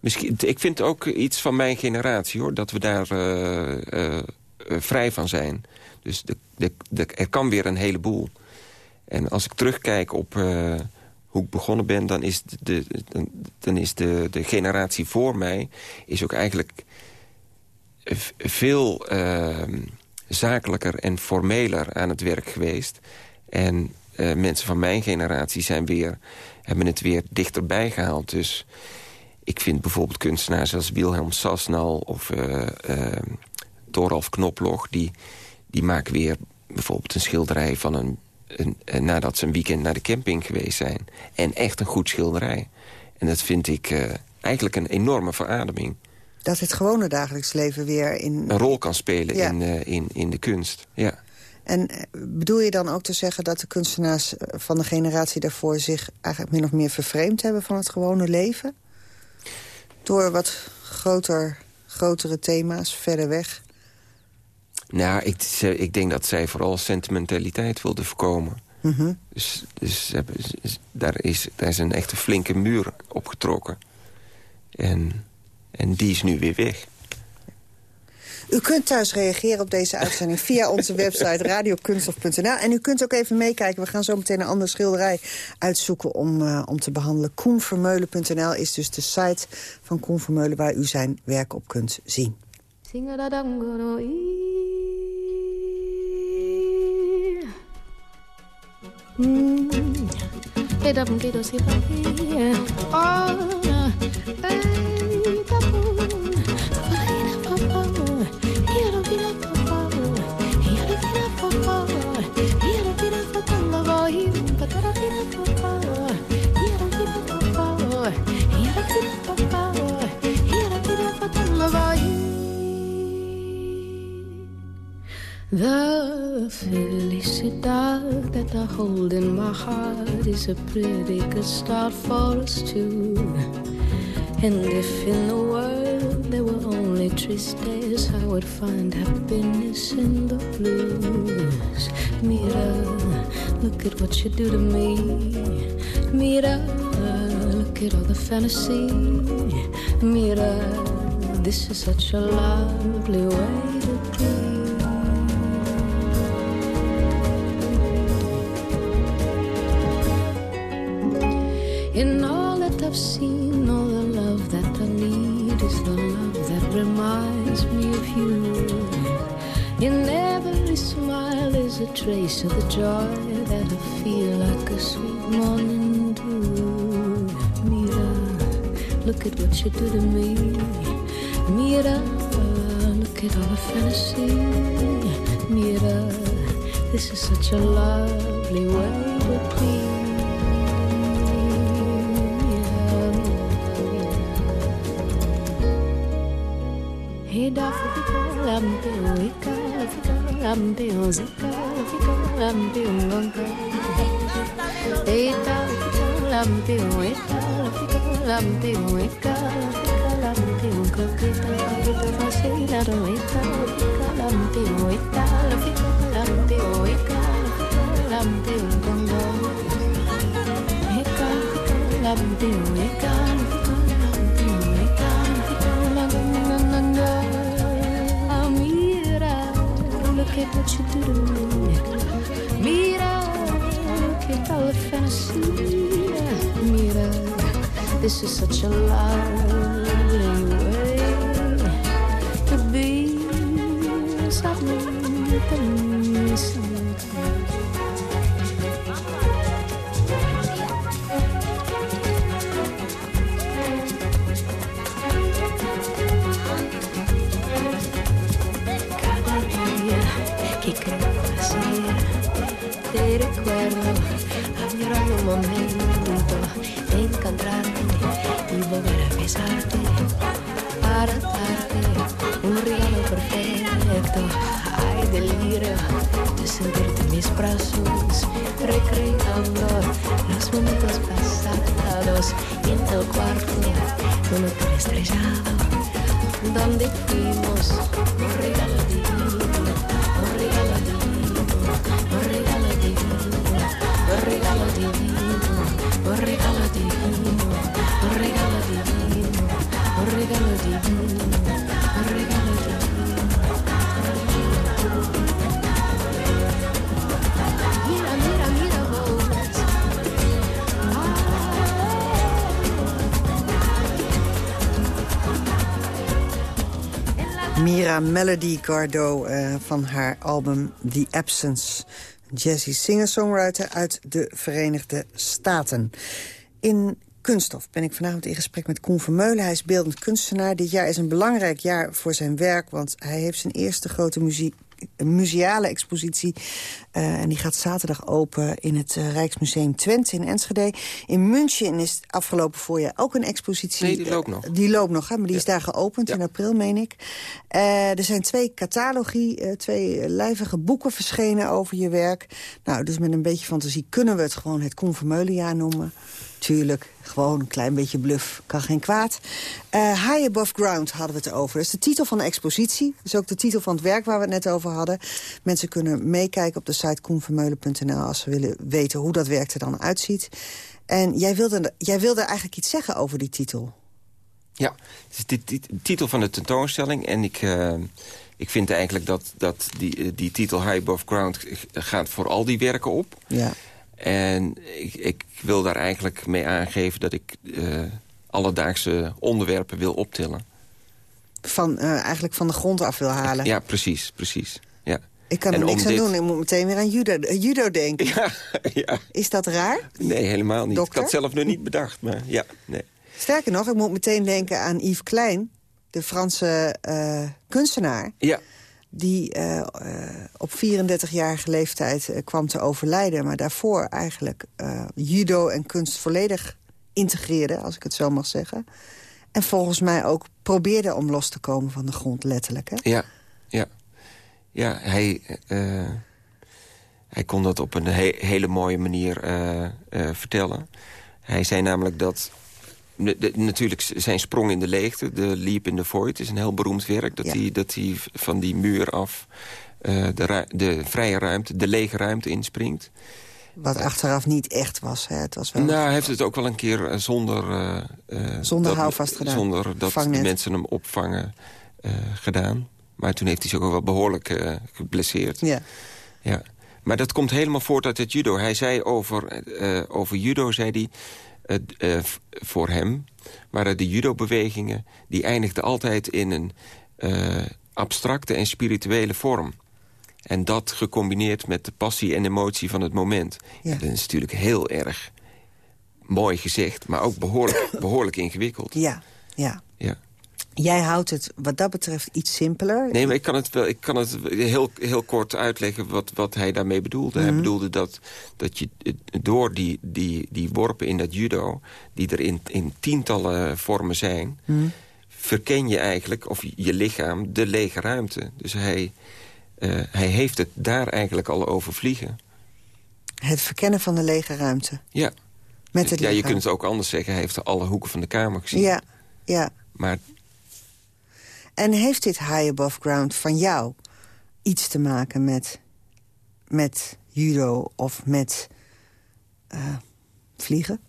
misschien, ik vind ook iets van mijn generatie, hoor. Dat we daar uh, uh, vrij van zijn. Dus de, de, de, er kan weer een heleboel. En als ik terugkijk op uh, hoe ik begonnen ben... dan is, de, dan is de, de generatie voor mij... is ook eigenlijk veel zakelijker en formeler aan het werk geweest. En uh, mensen van mijn generatie zijn weer, hebben het weer dichterbij gehaald. Dus ik vind bijvoorbeeld kunstenaars als Wilhelm Sasnal of uh, uh, Thoralf Knoploch... Die, die maken weer bijvoorbeeld een schilderij van een, een, nadat ze een weekend naar de camping geweest zijn. En echt een goed schilderij. En dat vind ik eigenlijk een enorme verademing dat het gewone dagelijks leven weer in... Een rol kan spelen ja. in, uh, in, in de kunst, ja. En bedoel je dan ook te zeggen dat de kunstenaars van de generatie daarvoor... zich eigenlijk min of meer vervreemd hebben van het gewone leven? Door wat groter, grotere thema's verder weg? Nou, ik, ik denk dat zij vooral sentimentaliteit wilden voorkomen. Mm -hmm. Dus, dus daar, is, daar is een echte flinke muur opgetrokken. En en die is nu weer weg. U kunt thuis reageren op deze uitzending via onze website radiokunstof.nl. En u kunt ook even meekijken. We gaan zo meteen een andere schilderij uitzoeken om, uh, om te behandelen. Koenvermeulen.nl is dus de site van Koen Vermeulen... waar u zijn werk op kunt zien. Mm. The felicidad that I hold in my heart is a pretty good start for us two. And if in the world there were only tristes, I would find happiness in the blues. Mira, look at what you do to me. Mira, look at all the fantasy. Mira, this is such a lovely way to be. I've seen, all the love that I need is the love that reminds me of you. In every smile is a trace of the joy that I feel like a sweet morning dew. Mira, look at what you do to me. Mira, look at all the fantasy. Mira, this is such a lovely way lampeo ika fika lampeo zika fika lampeo ngonga eta fika lampeo eta fika lampeo ika fika lampeo coqueta eta facila do eta fika lampeo eta fika lampeo ika fika lampeo ngonga ika fika lampeo look at what you do to me. Mira, all the fantasy. Mira, this is such a lovely momento encontrarte y volver a besarte para darte un regalo perfecto. Hay delirio de sentirte en mis brazos, recreando los momentos pasados en el cuarto de un estrellado donde fuimos. Mira Melody Gardot eh, van haar album The Absence. Jazzy singer-songwriter uit de Verenigde Staten. In Kunststof ben ik vanavond in gesprek met Koen Vermeulen. Hij is beeldend kunstenaar. Dit jaar is een belangrijk jaar voor zijn werk... want hij heeft zijn eerste grote muziek museale expositie. eh, en die gaat zaterdag open in het eh, Rijksmuseum Twente in Enschede. In München is afgelopen voorjaar ook een expositie. Nee, die loopt nog. Eh, die loopt nog, hè, maar die is daar geopend in april, meen ik. Er zijn twee catalogi, twee lijvige boeken verschenen over je werk. Nou, dus met een beetje fantasie kunnen we het gewoon het Convermeulenjaar noemen. Tuurlijk, gewoon een klein beetje bluff, kan geen kwaad. Eh, High Above Ground hadden we het over. Dat is de titel van de expositie. Dat is ook de titel van het werk waar we het net over hadden. Mensen kunnen meekijken op de site koenvermeulen.nl... als ze willen weten hoe dat werk er dan uitziet. En jij wilde, jij wilde eigenlijk iets zeggen over die titel. Ja, het is de tit- titel van de tentoonstelling. En ik, eh, ik vind eigenlijk dat, dat die, eh, die titel High Above Ground gaat voor al die werken op. Ja. En ik, ik wil daar eigenlijk mee aangeven dat ik eh, alledaagse onderwerpen wil optillen. Van, eh, eigenlijk van de grond af wil halen. Ja, precies, precies. Ja. Ik kan er En niks aan dit- doen. Ik moet meteen weer aan judo, eh, judo denken. ja. Is dat raar? Nee, helemaal niet. Dokter? Ik had zelf nog niet bedacht, maar ja, nee. Sterker nog, ik moet meteen denken aan Yves Klein... de Franse kunstenaar... Ja. Die eh, eh, op 34-jarige leeftijd eh, kwam te overlijden... maar daarvoor eigenlijk judo en kunst volledig integreerde... als ik het zo mag zeggen. En volgens mij ook probeerde om los te komen van de grond, letterlijk. Hè? Ja, ja. Ja, hij, hij kon dat op een he- hele mooie manier vertellen. Hij zei namelijk dat... de- de- natuurlijk zijn sprong in de leegte, de leap in the void... is een heel beroemd werk. Dat, hij, dat hij van die muur af eh, de, de vrije ruimte, de lege ruimte inspringt. Wat achteraf niet echt was. Hè? Het was wel... Nou, hij heeft het ook wel een keer eh, zonder... eh, eh, Zonder dat- houvast gedaan. Zonder dat Vangnet. de mensen hem opvangen eh, gedaan. Maar toen heeft hij zich ook wel behoorlijk eh, geblesseerd. Ja. Ja. Maar dat komt helemaal voort uit het judo. Hij zei over, eh, over judo, zei hij, eh, eh, voor hem... waren de judo-bewegingen... die eindigden altijd in een eh, abstracte en spirituele vorm. En dat gecombineerd met de passie en emotie van het moment. Ja. Dat is natuurlijk heel erg mooi gezegd... maar ook behoorlijk, behoorlijk ingewikkeld. Ja, ja. Jij houdt het wat dat betreft iets simpeler. Nee, maar ik kan het, wel, ik kan het heel, heel kort uitleggen wat, wat hij daarmee bedoelde. Hij Mhm. bedoelde dat, dat je door die, die, die worpen in dat judo... die er in, in tientallen vormen zijn... Mhm. verken je eigenlijk, of je lichaam, de lege ruimte. Dus hij, eh, hij heeft het daar eigenlijk al over vliegen. Het verkennen van de lege ruimte. Ja. Met het ja, je kunt het ook anders zeggen. Hij heeft alle hoeken van de kamer gezien. Ja, ja. Maar En heeft dit high above ground van jou iets te maken met, met judo of met eh, vliegen?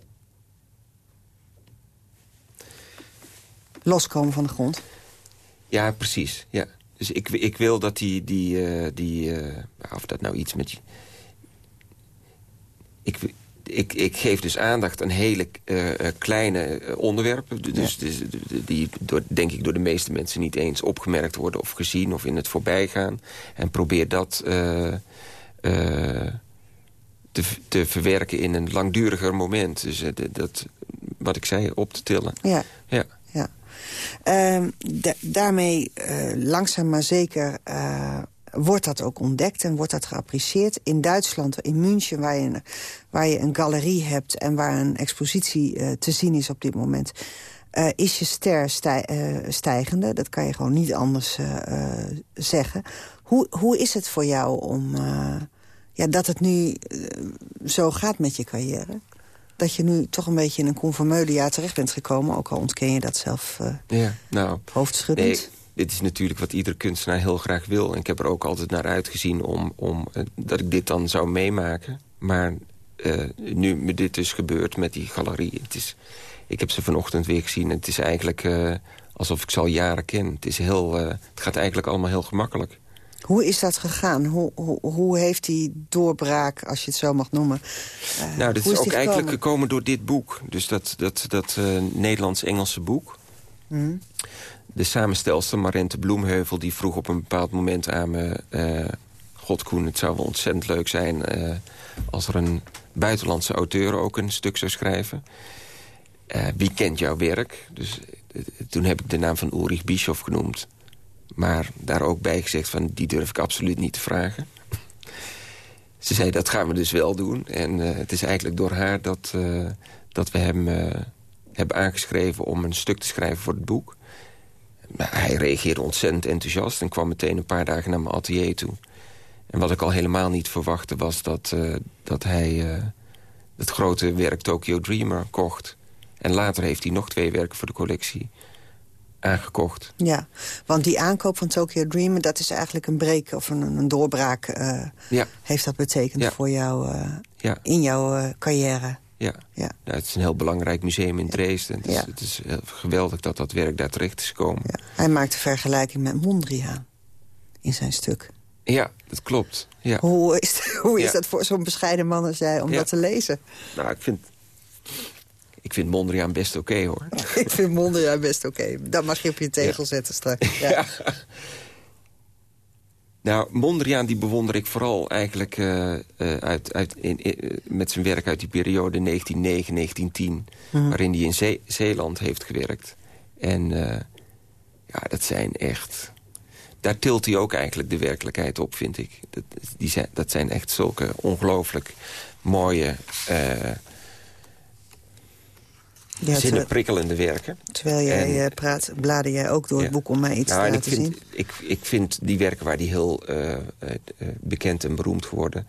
Loskomen van de grond? Ja, precies. Ja. Dus ik, ik wil dat die... die, eh, die eh, of dat nou iets met... Ik, ik, ik geef dus aandacht aan hele eh, eh, kleine eh, onderwerpen. Dus, dus, die door, denk ik door de meeste mensen niet eens opgemerkt worden... of gezien of in het voorbijgaan. En probeer dat te, te verwerken in een langduriger moment. Dus dat, wat ik zei, op te tillen. Ja. Ja. ja. Ehm, da- daarmee, langzaam maar zeker, wordt dat ook ontdekt en wordt dat geapprecieerd. In Duitsland, in München, waar je een, waar je een galerie hebt... en waar een expositie eh, te zien is op dit moment... eh, is je ster stij- eh, stijgende. Dat kan je gewoon niet anders zeggen. Hoe, hoe is het voor jou om... ja, dat het nu zo gaat met je carrière? Dat je nu toch een beetje in een conformeulenjaar terecht bent gekomen... ook al ontken je dat zelf uh, ja, nou, hoofdschuddend. Nee, dit is natuurlijk wat iedere kunstenaar heel graag wil. En ik heb er ook altijd naar uitgezien om, om, uh, dat ik dit dan zou meemaken. Maar nu me dit dus gebeurt met die galerie... Het is, ik heb ze vanochtend weer gezien en het is eigenlijk alsof ik ze al jaren ken. Het, is heel, het gaat eigenlijk allemaal heel gemakkelijk. Hoe is dat gegaan? Hoe, hoe, hoe, heeft die doorbraak, als je het zo mag noemen... Uh, nou, dat is, ook eigenlijk gekomen door dit boek. Dus dat, dat, dat uh, Nederlands-Engelse boek. Mm. De samenstelster Marente Bloemheuvel... die vroeg op een bepaald moment aan me... Uh, God Koen, het zou wel ontzettend leuk zijn... als er een buitenlandse auteur ook een stuk zou schrijven. wie kent jouw werk? Dus toen heb ik de naam van Ulrich Bischoff genoemd. Maar daar ook bij gezegd van, die durf ik absoluut niet te vragen. Ze zei, dat gaan we dus wel doen. En het is eigenlijk door haar dat, dat we hem hebben aangeschreven... om een stuk te schrijven voor het boek. Maar hij reageerde ontzettend enthousiast... en kwam meteen een paar dagen naar mijn atelier toe. En wat ik al helemaal niet verwachtte was dat, dat hij het grote werk Tokyo Dreamer kocht. En later heeft hij nog twee werken voor de collectie aangekocht. Ja, want die aankoop van Tokyo Dreamer... dat is eigenlijk een break of een, een doorbraak... Uh, ja. heeft dat betekend ja. voor jou ja. in jouw carrière. Ja. Ja. Nou, het is een heel belangrijk museum in Dresden. Het is, het is geweldig dat dat werk daar terecht is gekomen. Hij maakt een vergelijking met Mondriaan in zijn stuk. Ja, dat klopt. Ja. Hoe is, hoe is dat voor zo'n bescheiden man als jij om dat te lezen? Nou, ik vind ik vind Mondriaan best oké, okay, hoor. ik vind Mondriaan best oké. Okay. Dat mag je op je tegel ja. zetten straks. Ja. Nou, Mondriaan die bewonder ik vooral eigenlijk uh, uh, uit, uit, in, in, met zijn werk uit die periode 1909-1910... Mm. waarin hij in Zee Zeeland heeft gewerkt. En uh, ja, dat zijn echt... Daar tilt hij ook eigenlijk de werkelijkheid op, vind ik. Dat, die zijn, dat zijn echt zulke ongelooflijk mooie ja, zinnen prikkelende werken. Terwijl jij en, praat, blader jij ook door ja. het boek om mij iets nou, te laten ik vind, zien? Ik, ik vind die werken waar die heel uh, uh, bekend en beroemd geworden...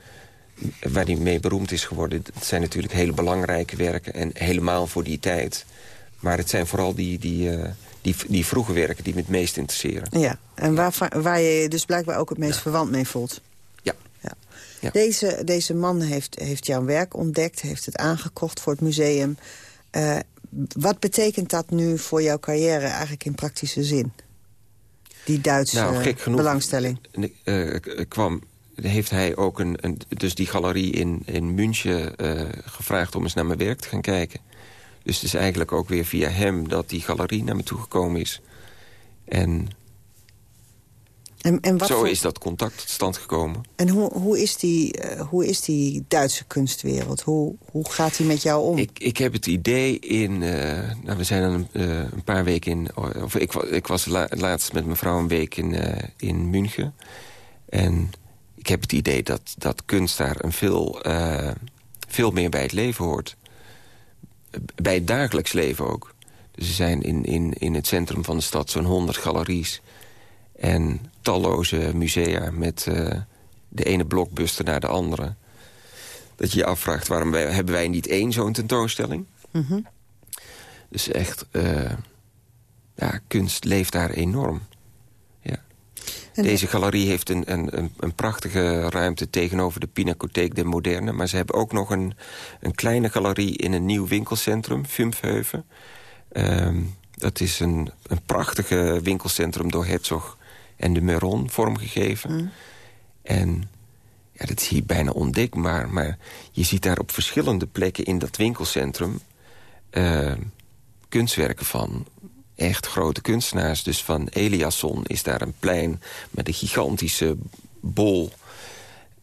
waar die mee beroemd is geworden... dat zijn natuurlijk hele belangrijke werken... en helemaal voor die tijd. Maar het zijn vooral die, die, uh, die, die vroege werken die me het meest interesseren. Ja, en waar, waar je je dus blijkbaar ook het meest ja. verwant mee voelt. Ja. ja. ja. Deze, deze man heeft, heeft jouw werk ontdekt, heeft het aangekocht voor het museum... Uh, wat betekent dat nu voor jouw carrière eigenlijk in praktische zin? Die Duitse nou, gek genoeg, belangstelling. Uh, kwam, heeft hij ook een, een, dus die galerie in, in München uh, gevraagd om eens naar mijn werk te gaan kijken. Dus het is eigenlijk ook weer via hem dat die galerie naar me toegekomen is. En en, en wat Zo voor... is dat contact tot stand gekomen. En hoe, hoe, is, die, uh, hoe is die Duitse kunstwereld? Hoe, hoe gaat die met jou om? Ik, ik heb het idee in... Uh, nou, we zijn een, uh, een paar weken in... Of ik, ik was la, laatst met mijn vrouw een week in, in München. En ik heb het idee dat, dat kunst daar een veel, veel meer bij het leven hoort. Bij het dagelijks leven ook. Dus er zijn in, in, in het centrum van de stad zo'n honderd galeries... En talloze musea met uh, de ene blokbuster naar de andere. Dat je je afvraagt, waarom wij, hebben wij niet één zo'n tentoonstelling? Mm -hmm. Dus echt, uh, ja, kunst leeft daar enorm. Ja. En Deze galerie heeft een, een, een, prachtige ruimte tegenover de Pinacotheek de Moderne. Maar ze hebben ook nog een, een kleine galerie in een nieuw winkelcentrum, Vumpheuven. Um, dat is een, een prachtige winkelcentrum door Herzog en de Meron vormgegeven. Mm. En ja, dat is hier bijna ondenkbaar. Maar je ziet daar op verschillende plekken in dat winkelcentrum... Uh, kunstwerken van echt grote kunstenaars. Dus van Eliasson is daar een plein met een gigantische bol...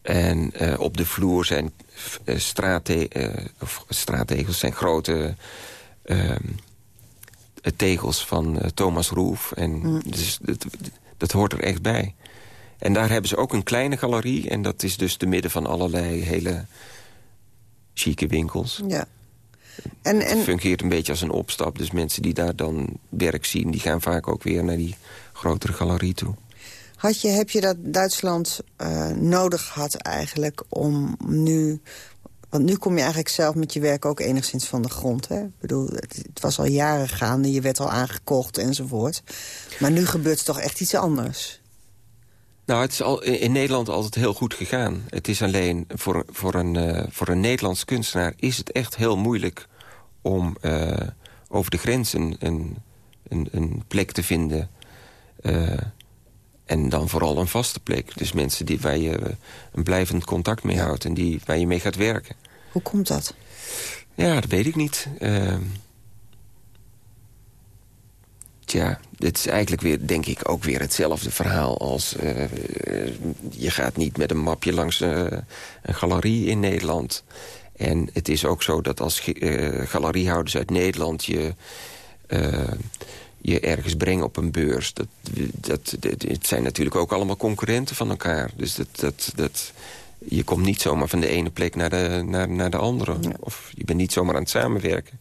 En uh, op de vloer zijn uh, straatte of straattegels, zijn grote ehm, tegels van Thomas Roef. En mm. dus, dat hoort er echt bij. En daar hebben ze ook een kleine galerie. En dat is dus te midden van allerlei hele chique winkels. Ja. En, en... Het fungeert een beetje als een opstap. Dus mensen die daar dan werk zien... die gaan vaak ook weer naar die grotere galerie toe. Had je, heb je dat Duitsland uh, nodig gehad eigenlijk om nu... Want nu kom je eigenlijk zelf met je werk ook enigszins van de grond. Hè? Ik bedoel, het, het was al jaren gaande, je werd al aangekocht enzovoort. Maar nu gebeurt er toch echt iets anders. Nou, het is al in Nederland altijd heel goed gegaan. Het is alleen voor, voor, een, uh, voor een Nederlands kunstenaar is het echt heel moeilijk om uh, over de grens een, een, een, plek te vinden. Uh, en dan vooral een vaste plek. Dus mensen die, waar je een blijvend contact mee houdt en die, waar je mee gaat werken. Hoe komt dat? Ja, dat weet ik niet. Uh, tja, het is eigenlijk weer, denk ik, ook weer hetzelfde verhaal als... Uh, je gaat niet met een mapje langs uh, een galerie in Nederland. En het is ook zo dat als galeriehouders uit Nederland je je ergens brengen op een beurs. Dat, dat, dat, het zijn natuurlijk ook allemaal concurrenten van elkaar. Dus dat, dat, dat, je komt niet zomaar van de ene plek naar de, naar, naar de andere. Of je bent niet zomaar aan het samenwerken.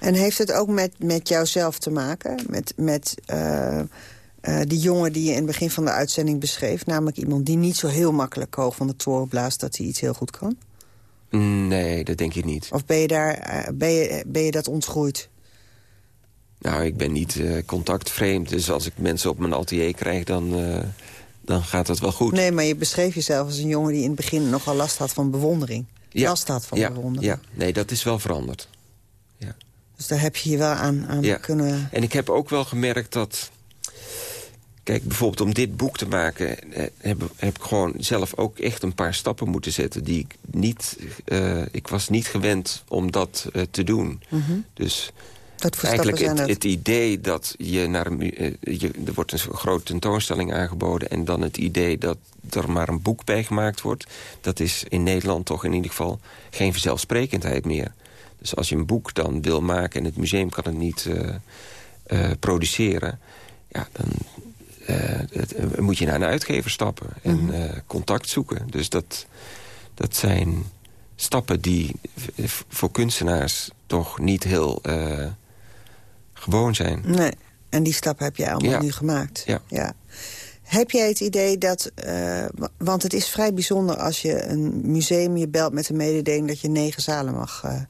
En heeft het ook met, met jouzelf te maken? Met, met uh, uh, die jongen die je in het begin van de uitzending beschreef? Namelijk iemand die niet zo heel makkelijk hoog van de toren blaast... dat hij iets heel goed kan? Nee, dat denk ik niet. Of ben je, daar, uh, ben je, ben je dat ontgroeid? Nou, ik ben niet uh, contactvreemd. Dus als ik mensen op mijn atelier krijg, dan, uh, dan gaat het wel goed. Nee, maar je beschreef jezelf als een jongen die in het begin nogal last had van bewondering. Ja. Last had van ja. bewondering. Ja, nee, dat is wel veranderd. Ja. Dus daar heb je je wel aan, aan ja. kunnen... En ik heb ook wel gemerkt dat... Kijk, bijvoorbeeld om dit boek te maken... Eh, heb, heb ik gewoon zelf ook echt een paar stappen moeten zetten... die ik niet... Uh, ik was niet gewend om dat te doen. Mm -hmm. Dus Eigenlijk het, het idee dat je naar uh, je, er wordt een grote tentoonstelling aangeboden... en dan het idee dat er maar een boek bij gemaakt wordt... dat is in Nederland toch in ieder geval geen vanzelfsprekendheid meer. Dus als je een boek dan wil maken en het museum kan het niet uh, uh, produceren... ja, dan het, moet je naar een uitgever stappen en Mhm. contact zoeken. Dus dat, dat zijn stappen die voor kunstenaars toch niet heel gewoon zijn. Nee, en die stap heb jij allemaal Ja. nu gemaakt. Ja. Heb jij het idee dat... eh, wa- want het is vrij bijzonder als je een museum je belt met een mededeling... dat je negen zalen mag... eh,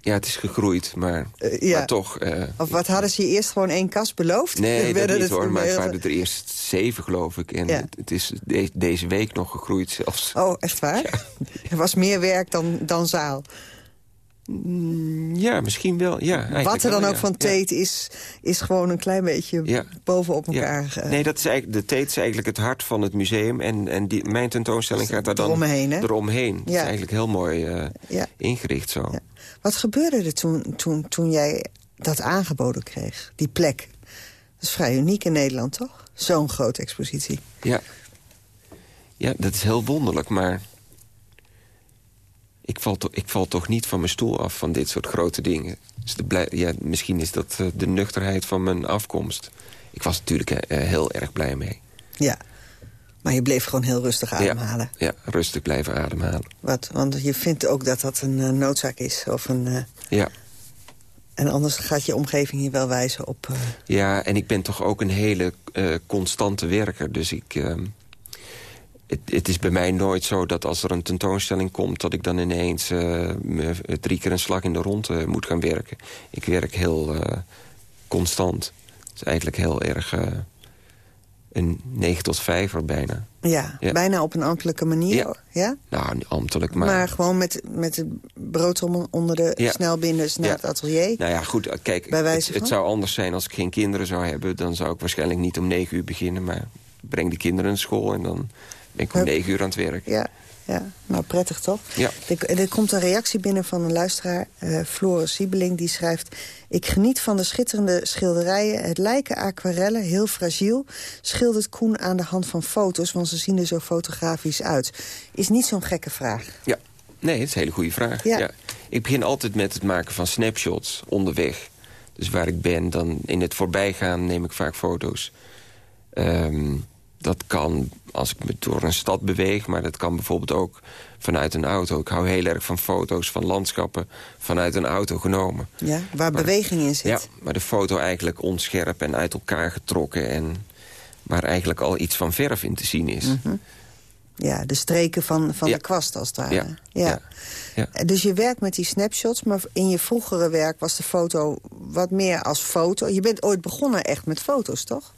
Ja, het is gegroeid, maar, ja. maar toch... eh, of wat hadden ze je eerst gewoon één kast beloofd? Nee, dat niet het hoor, maar het waren er eerst zeven geloof ik. En Ja. het, het is de- deze week nog gegroeid zelfs. Oh, echt waar? Er was meer werk dan, dan zaal. Ja, misschien wel. Ja, Wat er dan wel, ook ja. van Tate is, is gewoon een klein beetje Ja. bovenop elkaar. eh, Nee, dat is eigenlijk, de Tate is eigenlijk het hart van het museum. En, en die, mijn tentoonstelling gaat daar dan Eromheen, hè? eromheen. Het is eigenlijk heel mooi eh, ingericht zo. Wat gebeurde er toen, toen, toen jij dat aangeboden kreeg, die plek? Dat is vrij uniek in Nederland, toch? Zo'n grote expositie. Ja. ja, dat is heel wonderlijk, maar... Ik val, ik val toch niet van mijn stoel af van dit soort grote dingen. Dus de ja, misschien is dat eh, de nuchterheid van mijn afkomst. Ik was natuurlijk eh, heel erg blij mee. Ja, maar je bleef gewoon heel rustig ademhalen. Ja, rustig blijven ademhalen. Wat? Want je vindt ook dat dat een eh, noodzaak is. Of een, eh, Ja. en anders gaat je omgeving je wel wijzen op... eh, Ja, en ik ben toch ook een hele eh, constante werker. Dus ik... ehm, het, het is bij mij nooit zo dat als er een tentoonstelling komt... dat ik dan ineens eh, drie keer een slag in de ronde moet gaan werken. Ik werk heel eh, constant. Het is eigenlijk heel erg eh, een 9 tot 5 bijna. ja, Ja. bijna op een ambtelijke manier. Ja. Nou, niet ambtelijk, Maar, maar... gewoon met, met de broodtrommel onder de Ja. snelbinders naar het atelier. Nou ja, goed, kijk, het, het zou anders zijn als ik geen kinderen zou hebben. Dan zou ik waarschijnlijk niet om negen uur beginnen. Maar breng die kinderen naar school en dan ben ik om negen uur aan het werk. Ja, ja, nou prettig toch? Ja. Er, er komt een reactie binnen van een luisteraar, eh Floris Siebeling, die schrijft... Ik geniet van de schitterende schilderijen. Het lijken aquarellen, heel fragiel. Schildert Koen aan de hand van foto's, want ze zien er zo fotografisch uit. Is niet zo'n gekke vraag. Ja, nee, dat is een hele goede vraag. Ja. Ik begin altijd met het maken van snapshots onderweg. Dus waar ik ben, dan in het voorbijgaan neem ik vaak foto's. Ehm, dat kan als ik me door een stad beweeg, maar dat kan bijvoorbeeld ook vanuit een auto. Ik hou heel erg van foto's van landschappen vanuit een auto genomen. Ja, waar beweging in zit. Ja, maar de foto eigenlijk onscherp en uit elkaar getrokken. En waar eigenlijk al iets van verf in te zien is. Mhm. Ja, de streken van, van Ja. de kwast als het ware. Ja, Ja. ja. Dus je werkt met die snapshots, maar in je vroegere werk was de foto wat meer als foto. Je bent ooit begonnen echt met foto's, toch?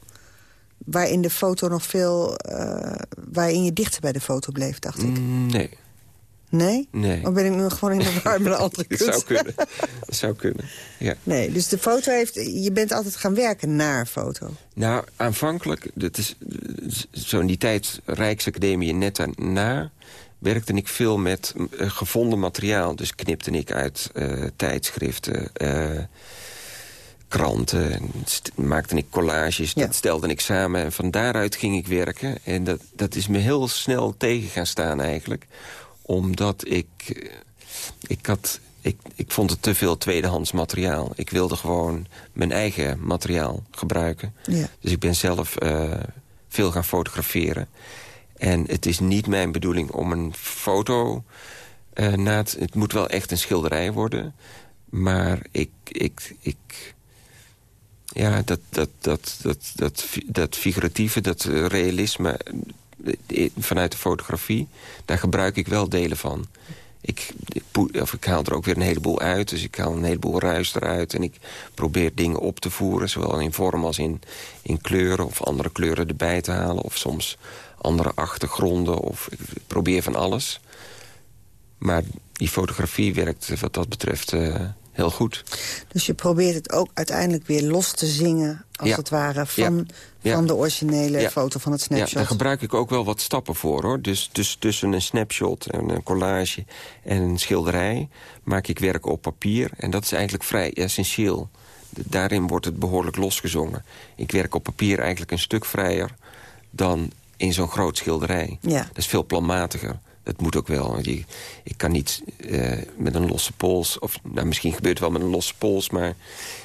Waarin de foto nog veel... eh, waarin je dichter bij de foto bleef, dacht ik. Mm, Nee, Nee? nee. Of ben ik nu gewoon in de war met een andere Dat zou kunnen. Dat zou kunnen, ja. Nee, dus de foto heeft... Je bent altijd gaan werken naar foto. Nou, aanvankelijk, dat is zo in die tijd Rijksacademie en net daarna... werkte ik veel met eh, gevonden materiaal. Dus knipte ik uit eh, tijdschriften, kranten... en maakte ik collages, dat stelde ik samen. En van daaruit ging ik werken. En dat, dat is me heel snel tegen gaan staan eigenlijk. Omdat ik... eh, ik had... Ik, ik vond het te veel tweedehands materiaal. Ik wilde gewoon mijn eigen materiaal gebruiken. Ja. Dus ik ben zelf eh, veel gaan fotograferen. En het is niet mijn bedoeling om een foto eh, na te... Het moet wel echt een schilderij worden. Maar ik... ik, ik ja, dat, dat, dat, dat, dat, dat figuratieve, dat eh, realisme eh, vanuit de fotografie... daar gebruik ik wel delen van. Ik, of ik haal er ook weer een heleboel uit. Dus ik haal een heleboel ruis eruit. En ik probeer dingen op te voeren. Zowel in vorm als in, in kleuren. Of andere kleuren erbij te halen. Of soms andere achtergronden. Of ik probeer van alles. Maar die fotografie werkt wat dat betreft eh, heel goed. Dus je probeert het ook uiteindelijk weer los te zingen... als Ja. het ware, van, Ja. van de originele Ja. foto van het Ja, snapshot. daar gebruik ik ook wel wat stappen voor, hoor. Dus, dus tussen een snapshot en een collage en een schilderij... maak ik werk op papier. En dat is eigenlijk vrij essentieel. Daarin wordt het behoorlijk losgezongen. Ik werk op papier eigenlijk een stuk vrijer... dan in zo'n groot schilderij. Ja. Dat is veel planmatiger. Dat moet ook wel. want je- ik kan niet eh, met een losse pols... of nou, misschien gebeurt het wel met een losse pols... maar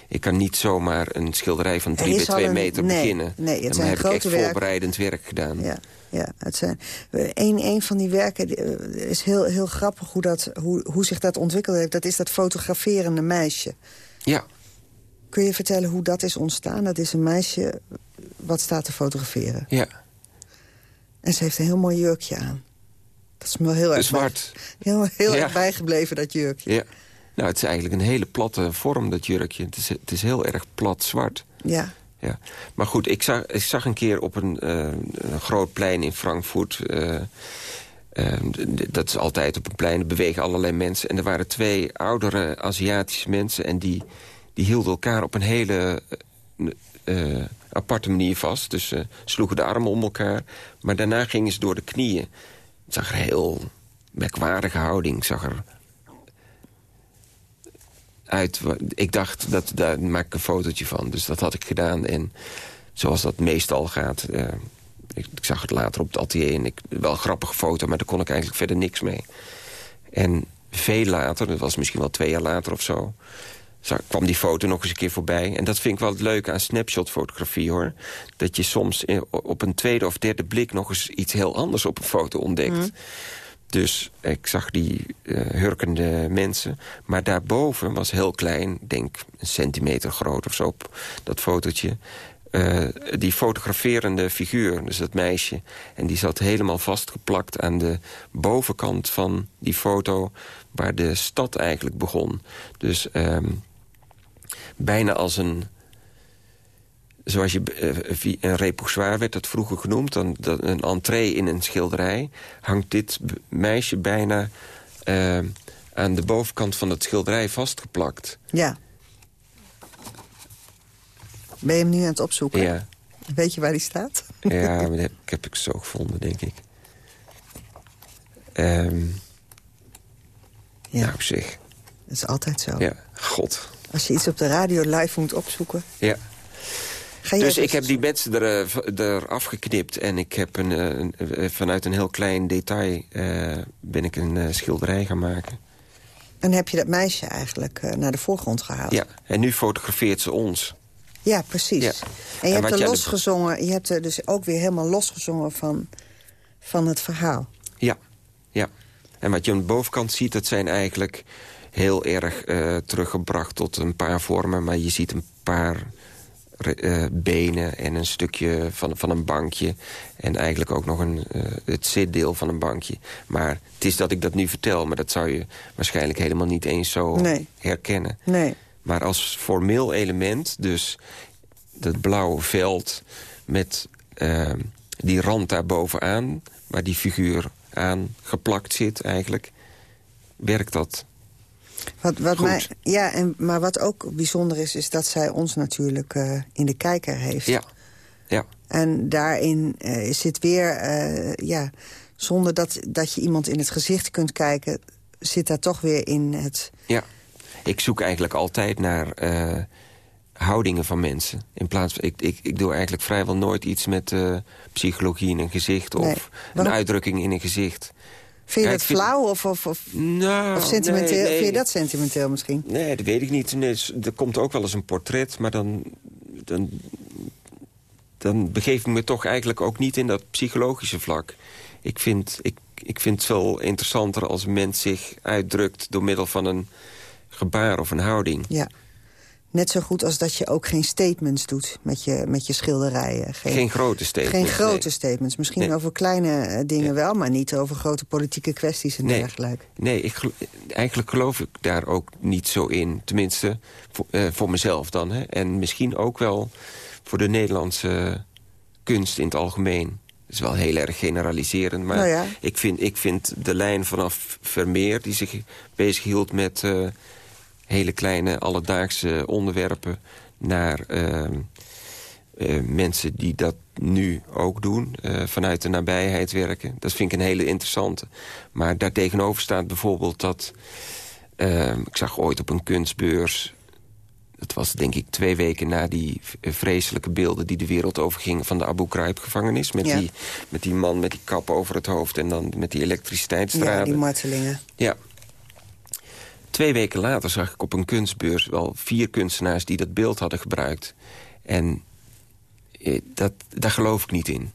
ik kan niet zomaar een schilderij van Er 3 bij is al 2 een- meter nee, beginnen. nee, het zijn heb ik echt werken. voorbereidend werk gedaan. Ja, ja het zijn, een, een van die werken eh, is heel, heel grappig hoe, dat, hoe, hoe zich dat ontwikkeld heeft. Dat is dat fotograferende meisje. Ja. Kun je vertellen hoe dat is ontstaan? Dat is een meisje wat staat te fotograferen. Ja. En ze heeft een heel mooi jurkje aan. Dat is me wel heel erg, Zwart. bij- heel, heel Ja. erg bijgebleven, dat jurkje. Ja. Nou, het is eigenlijk een hele platte vorm, dat jurkje. Het is, het is heel erg plat zwart. Ja. Ja. Maar goed, ik zag, ik zag een keer op een, eh, een groot plein in Frankfurt... eh, eh, dat is altijd op een plein, er bewegen allerlei mensen. En er waren twee oudere Aziatische mensen... en die, die hielden elkaar op een hele aparte manier vast. Dus ze sloegen de armen om elkaar. Maar daarna gingen ze door de knieën. Zag er heel merkwaardige houding. zag er uit. Ik dacht, dat, daar maak ik een fotootje van. Dus dat had ik gedaan. En zoals dat meestal gaat... eh, ik, ik zag het later op het atelier en ik, wel een grappige foto... maar daar kon ik eigenlijk verder niks mee. En veel later, dat was misschien wel twee jaar later of zo... kwam die foto nog eens een keer voorbij. En dat vind ik wel het leuke aan snapshot-fotografie, hoor. Dat je soms op een tweede of derde blik... nog eens iets heel anders op een foto ontdekt. Dus ik zag die eh, hurkende mensen. Maar daarboven was heel klein, ik denk een centimeter groot of zo... op dat fotootje, eh, die fotograferende figuur, dus dat meisje. En die zat helemaal vastgeplakt aan de bovenkant van die foto... waar de stad eigenlijk begon. Dus ehm, bijna als een zoals je eh, een repoussoir werd dat vroeger genoemd... Dan, dat, een entree in een schilderij... hangt dit meisje bijna eh, aan de bovenkant van het schilderij vastgeplakt. Ja. Ben je hem nu aan het opzoeken? Ja, Weet je waar die staat? ja dat heb, ik heb ik zo gevonden, denk ik. Ehm Ja. Nou, zeg. Dat is altijd zo. Ja, god. Als je iets op de radio live moet opzoeken... Ja. Dus even- ik heb die mensen er, eh, er afgeknipt. En ik heb een, eh, een- eh, vanuit een heel klein detail ben ik een schilderij gaan maken. En heb je dat meisje eigenlijk naar de voorgrond gehaald? Ja, en nu fotografeert ze ons. Ja, precies. Ja. En je En hebt er de- losgezongen, je hebt er dus ook weer helemaal losgezongen van, van het verhaal. Ja, ja. En wat je aan de bovenkant ziet, dat zijn eigenlijk heel erg eh, teruggebracht tot een paar vormen. Maar je ziet een paar eh, benen en een stukje van, van een bankje. En eigenlijk ook nog een, uh, het zitdeel van een bankje. Maar het is dat ik dat nu vertel, maar dat zou je waarschijnlijk helemaal niet eens zo herkennen. Nee. Maar als formeel element, dus dat blauwe veld met uh, die rand daar bovenaan... waar die figuur aan geplakt zit eigenlijk, werkt dat wat, wat mij, ja, en, maar wat ook bijzonder is, is dat zij ons natuurlijk uh, in de kijker heeft. Ja, ja. En daarin uh, zit weer, uh, ja, zonder dat, dat je iemand in het gezicht kunt kijken... zit daar toch weer in het... Ja, ik zoek eigenlijk altijd naar houdingen van mensen. In plaats van, ik, ik, ik doe eigenlijk vrijwel nooit iets met psychologie in een gezicht... of een uitdrukking in een gezicht. Vind je dat flauw of, of, of, nou, of sentimenteel? Vind je dat sentimenteel misschien? Nee, dat weet ik niet. Nee, er komt ook wel eens een portret, maar dan, dan, dan begeef ik me toch eigenlijk ook niet in dat psychologische vlak. Ik vind, ik, ik vind het veel interessanter als een mens zich uitdrukt... door middel van een gebaar of een houding. Ja. Net zo goed als dat je ook geen statements doet met je, met je schilderijen. Geen, geen grote statements. Geen grote statements. Misschien over kleine eh, dingen wel, maar niet over grote politieke kwesties en nee. dergelijke. Nee, ik, eigenlijk geloof ik daar ook niet zo in. Tenminste, voor, uh, voor mezelf dan. Hè. En misschien ook wel voor de Nederlandse kunst in het algemeen. Dat is wel heel erg generaliserend, maar nou ja. ik, vind, ik vind de lijn vanaf Vermeer... die zich bezighield met... Uh, hele kleine alledaagse onderwerpen... naar uh, uh, mensen die dat nu ook doen, uh, vanuit de nabijheid werken. Dat vind ik een hele interessante. Maar daartegenover staat bijvoorbeeld dat... ik zag ooit op een kunstbeurs... dat was denk ik twee weken na die vreselijke beelden... die de wereld overgingen van de Abu Ghraib-gevangenis... Met, ja. die, met die man met die kap over het hoofd en dan met die elektriciteitsdraden. Ja, die martelingen. Ja, Twee weken later zag ik op een kunstbeurs wel vier kunstenaars die dat beeld hadden gebruikt. En eh, dat, daar geloof ik niet in.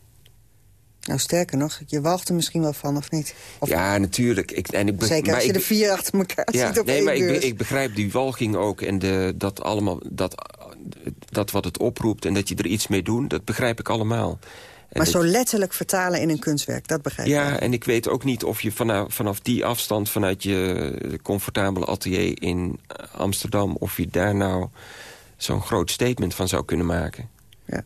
Nou, sterker nog, je walgt er misschien wel van, of niet? Of ja, natuurlijk. Ik, en ik, Zeker als je ik, de vier achter elkaar ja, ziet op nee, één maar ik, ik, begrijp die walging ook en de, dat, allemaal, dat, dat wat het oproept... en dat je er iets mee doet, dat begrijp ik allemaal. Maar dat, zo letterlijk vertalen in een kunstwerk, dat begrijp ik. Ja, en ik weet ook niet of je vanaf, vanaf die afstand... vanuit je comfortabele atelier in Amsterdam... of je daar nou zo'n groot statement van zou kunnen maken. Ja.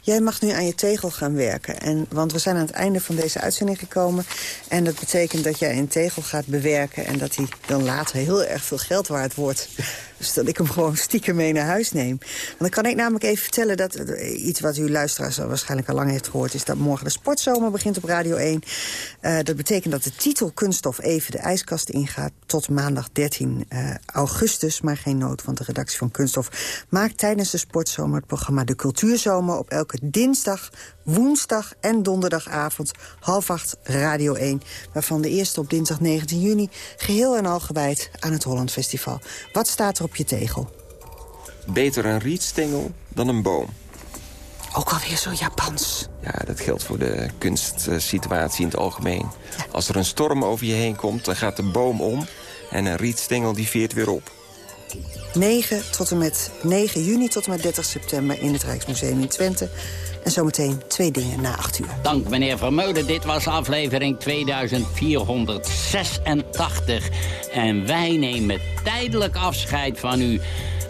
Jij mag nu aan je tegel gaan werken. En, want we zijn aan het einde van deze uitzending gekomen. En dat betekent dat jij een tegel gaat bewerken... en dat hij dan later heel erg veel geld waard wordt. Dus dat ik hem gewoon stiekem mee naar huis neem. Want dan kan ik namelijk even vertellen dat... iets wat uw luisteraars waarschijnlijk al lang heeft gehoord... is dat morgen de sportzomer begint op Radio 1. Uh, dat betekent dat de titel Kunststof even de ijskast ingaat... tot maandag 13 uh, augustus. Maar geen nood, want de redactie van Kunststof... maakt tijdens de sportzomer het programma De Cultuurzomer... op elke dinsdag, woensdag en donderdagavond half acht Radio 1. Waarvan de eerste op dinsdag 19 juni geheel en al gewijd aan het Holland Festival. Wat staat er op je tegel? Beter een rietstengel dan een boom. Ook alweer zo Japans. Ja, dat geldt voor de kunstsituatie in het algemeen. Ja. Als er een storm over je heen komt, dan gaat de boom om... en een rietstengel die veert weer op. 9, tot en met 9 juni tot en met 30 september in het Rijksmuseum in Twente. En zometeen twee dingen na 8 uur. Dank meneer Vermeulen. Dit was aflevering 2486. En wij nemen tijdelijk afscheid van u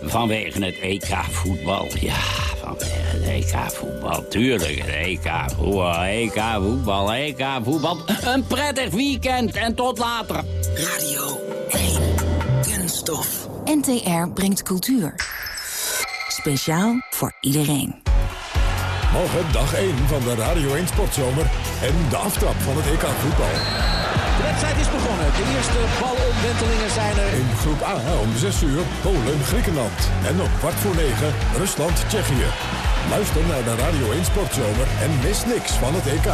vanwege het EK-voetbal. Ja, vanwege het EK-voetbal. Tuurlijk, het EK-voetbal, EK-voetbal, EK-voetbal. Een prettig weekend en tot later. Radio 1. Kunststof. NTR brengt cultuur. Speciaal voor iedereen. Morgen dag 1 van de Radio 1 Sportzomer en de aftrap van het EK voetbal. De wedstrijd is begonnen. De eerste balomwentelingen zijn er. In groep A om 6 uur Polen-Griekenland. En om kwart voor 9 Rusland-Tsjechië. Luister naar de Radio 1 Sportzomer en mis niks van het EK.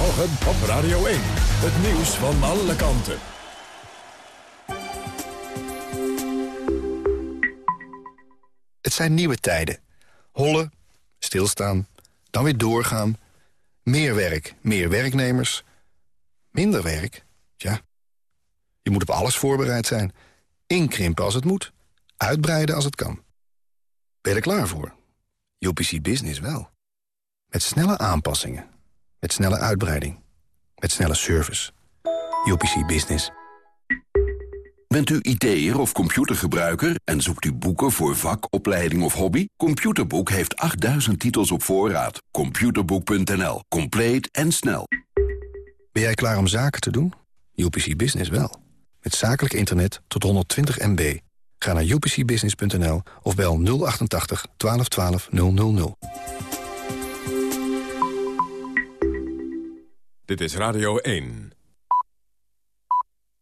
Morgen op Radio 1. Het nieuws van alle kanten. Het zijn nieuwe tijden. Hollen, stilstaan, dan weer doorgaan. Meer werk, meer werknemers. Minder werk, ja. Je moet op alles voorbereid zijn. Inkrimpen als het moet. Uitbreiden als het kan. Ben je er klaar voor? UPC Business wel. Met snelle aanpassingen. Met snelle uitbreiding. Met snelle service. UPC Business. Bent u IT'er of computergebruiker en zoekt u boeken voor vak, opleiding of hobby? Computerboek heeft 8000 titels op voorraad. Computerboek.nl. Compleet en snel. Ben jij klaar om zaken te doen? UPC Business wel. Met zakelijk internet tot 120 MB. Ga naar upcbusiness.nl of bel 088 1212 000. Dit is Radio 1.